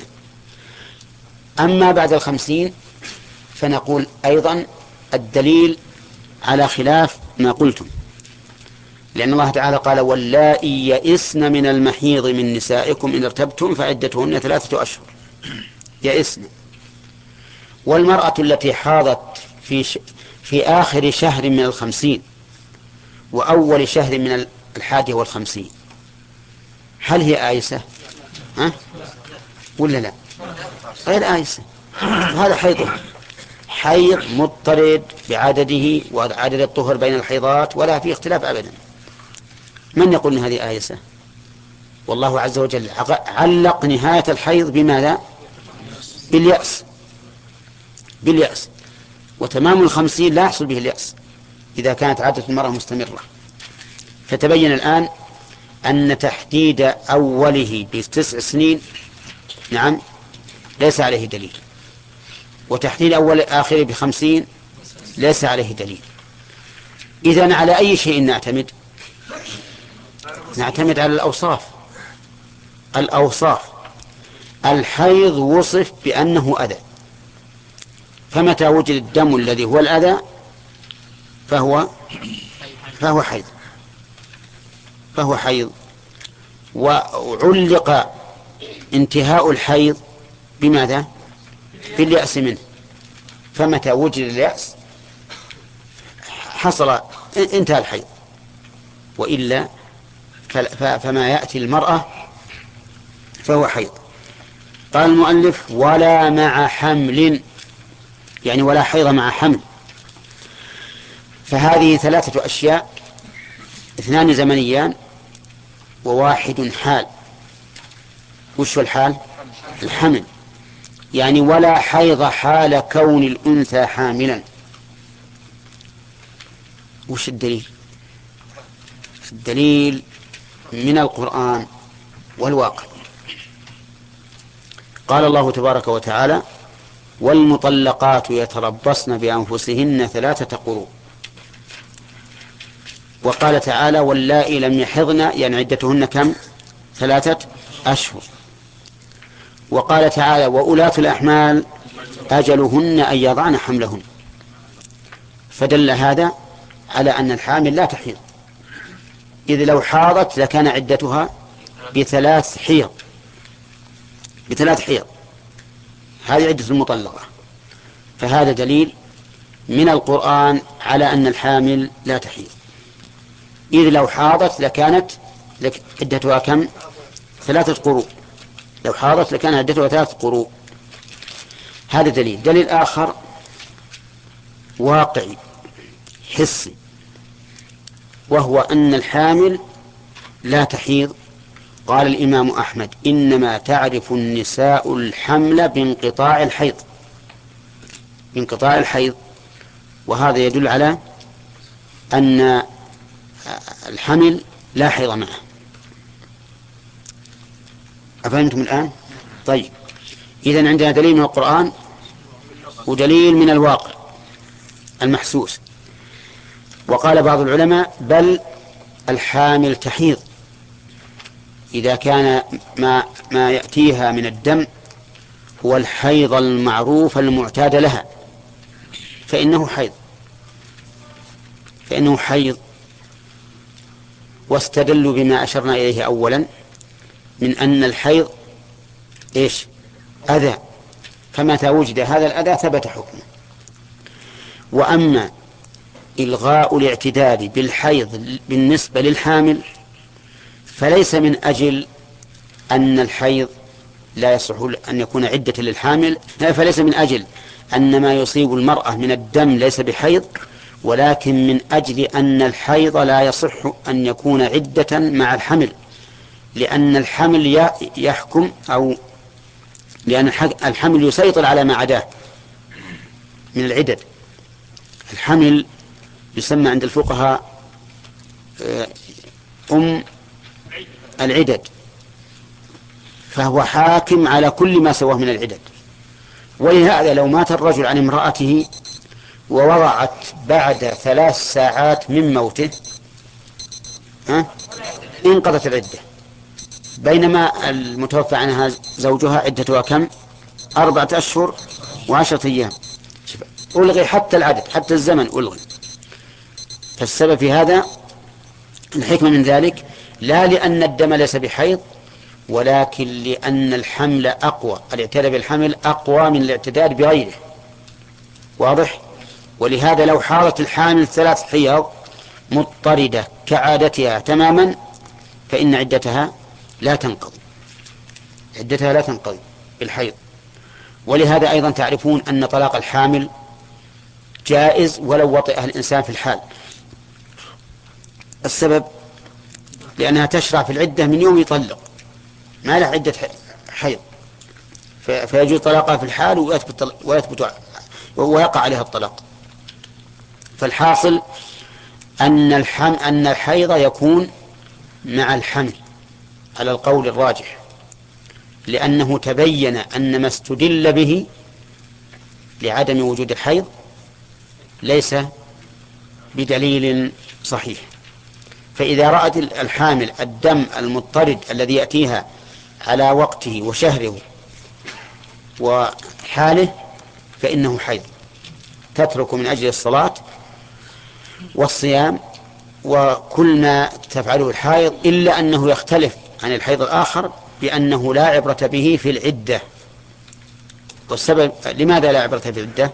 أما بعد الخمسين فنقول أيضا الدليل على خلاف ما قلتم. لأن الله تعالى قال واللائي يئسن من المحيض من نسائكم إن ارتبتم فعدتهن ثلاثة أشهر. يئسن. والمرأة التي حاضت في ش... في آخر شهر من الخمسين وأول شهر من الحادي والخمسين هل هي آيسة؟ ها؟ ولا لا؟ غير آيسة هذا حيضها حيض مضطرد بعدده وعدد الطهر بين الحيضات ولا في اختلاف أبدا. من يقول إن هذه آيسة؟ والله عز وجل علق نهاية الحيض بماذا باليأس. باليأس. وتمام الخمسين لا يحصل به اليأس إذا كانت عادة المرأة مستمرة. فتبين الآن أن تحديد أوله بتسع سنين نعم ليس عليه دليل. وتحديد أول آخره بخمسين ليس عليه دليل. إذن على أي شيء نعتمد؟ نعتمد على الأوصاف. الأوصاف. الحيض وصف بأنه أذى. فمتى وجد الدم الذي هو الأذى؟ فهو فهو حيض. فهو حيض. وعلق انتهاء الحيض بماذا؟ باليأس منه. فمتى وجد اليأس؟ حصل انتهى الحيض. وإلا فما يأتي المرأة فهو حيض. قال المؤلف ولا مع حمل. يعني ولا حيض مع حمل. فهذه ثلاثة أشياء اثنان زمنيان وواحد حال. وش الحال؟ الحمل. يعني ولا حيض حال كون الأنثى حاملا. وش الدليل؟ الدليل من القرآن والواقع. قال الله تبارك وتعالى والمطلقات يتربصن بأنفسهن ثلاثة قروء وقال تعالى واللائي لم يحضن يعني عدتهن كم؟ ثلاثة أشهر. وقال تعالى وأولاة الأحمال أجلهن أن يضعن حملهن. فدل هذا على أن الحامل لا تحيض. إذ لو حاضت لكان عدتها بثلاث حيض. بثلاث حيض. هذه عدة المطلقة فهذا دليل من القرآن على أن الحامل لا تحيض. إذ لو حاضت لكانت عدتها كم؟ ثلاثة قروء. لو حاضت لكان عدتها ثلاثة قروء. هذا دليل. دليل آخر واقعي حسي وهو أن الحامل لا تحيض. قال الإمام أحمد إنما تعرف النساء الحمل بانقطاع الحيض. بانقطاع الحيض. وهذا يدل على أن الحمل لا حيض معه. أفهمتم الآن؟ طيب. إذا عندنا دليل من القرآن ودليل من الواقع المحسوس. وقال بعض العلماء بل الحامل تحيض إذا كان ما ما يأتيها من الدم هو الحيض المعروف المعتاد لها. فإنه حيض. فإنه حيض. واستدلوا بما أشرنا إليه أولا من أن الحيض إيش؟ أذى. فمتى وجد هذا الأذى ثبت حكمه. وأما إلغاء الاعتداد بالحيض بالنسبة للحامل فليس من أجل أن الحيض لا يصح أن يكون عدة للحامل فليس من أجل أن ما يصيب المرأة من الدم ليس بحيض ولكن من أجل أن الحيض لا يصح أن يكون عدة مع الحمل لأن الحمل يحكم أو لأن الحمل يسيطر على ما عداه من العدد. الحمل يسمى عند الفقهاء آه، أم العدد فهو حاكم على كل ما سواه من العدد. ولهذا لو مات الرجل عن امرأته ووضعت بعد ثلاث ساعات من موته ها؟ انقضت العدة. بينما المتوفى عنها زوجها عدتها كم؟ أربعة أشهر وعشرة أيام. ألغي حتى العدد حتى الزمن ألغي. فالسبب في هذا الحكمة من ذلك لا لأن الدم ليس بحيض ولكن لأن الحمل أقوى. الاعتداد بالحمل أقوى من الاعتداد بغيره. واضح؟ ولهذا لو حاضت الحامل ثلاث حيض مضطردة كعادتها تماما فإن عدتها لا تنقضي عدتها لا تنقضي بالحيض. ولهذا أيضا تعرفون أن طلاق الحامل جائز ولو وطئها الإنسان في الحال. السبب لأنها تشرع في العدة من يوم يطلق. ما له عدة حيض. فيجوز طلاقها في الحال ويثبت ويثبت ويقع عليها الطلاق. فالحاصل أن الحم أن الحيض يكون مع الحمل على القول الراجح لأنه تبين أن ما استدل به لعدم وجود الحيض ليس بدليل صحيح. فإذا رأت الحامل الدم المضطرد الذي يأتيها على وقته وشهره وحاله فإنه حيض. تترك من أجل الصلاة والصيام وكل ما تفعله الحائض إلا أنه يختلف عن الحيض الآخر بأنه لا عبرة به في العدة. والسبب لماذا لا عبرة في العدة؟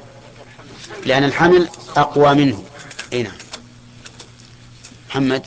لأن الحمل أقوى منه. أي نعم. محمد؟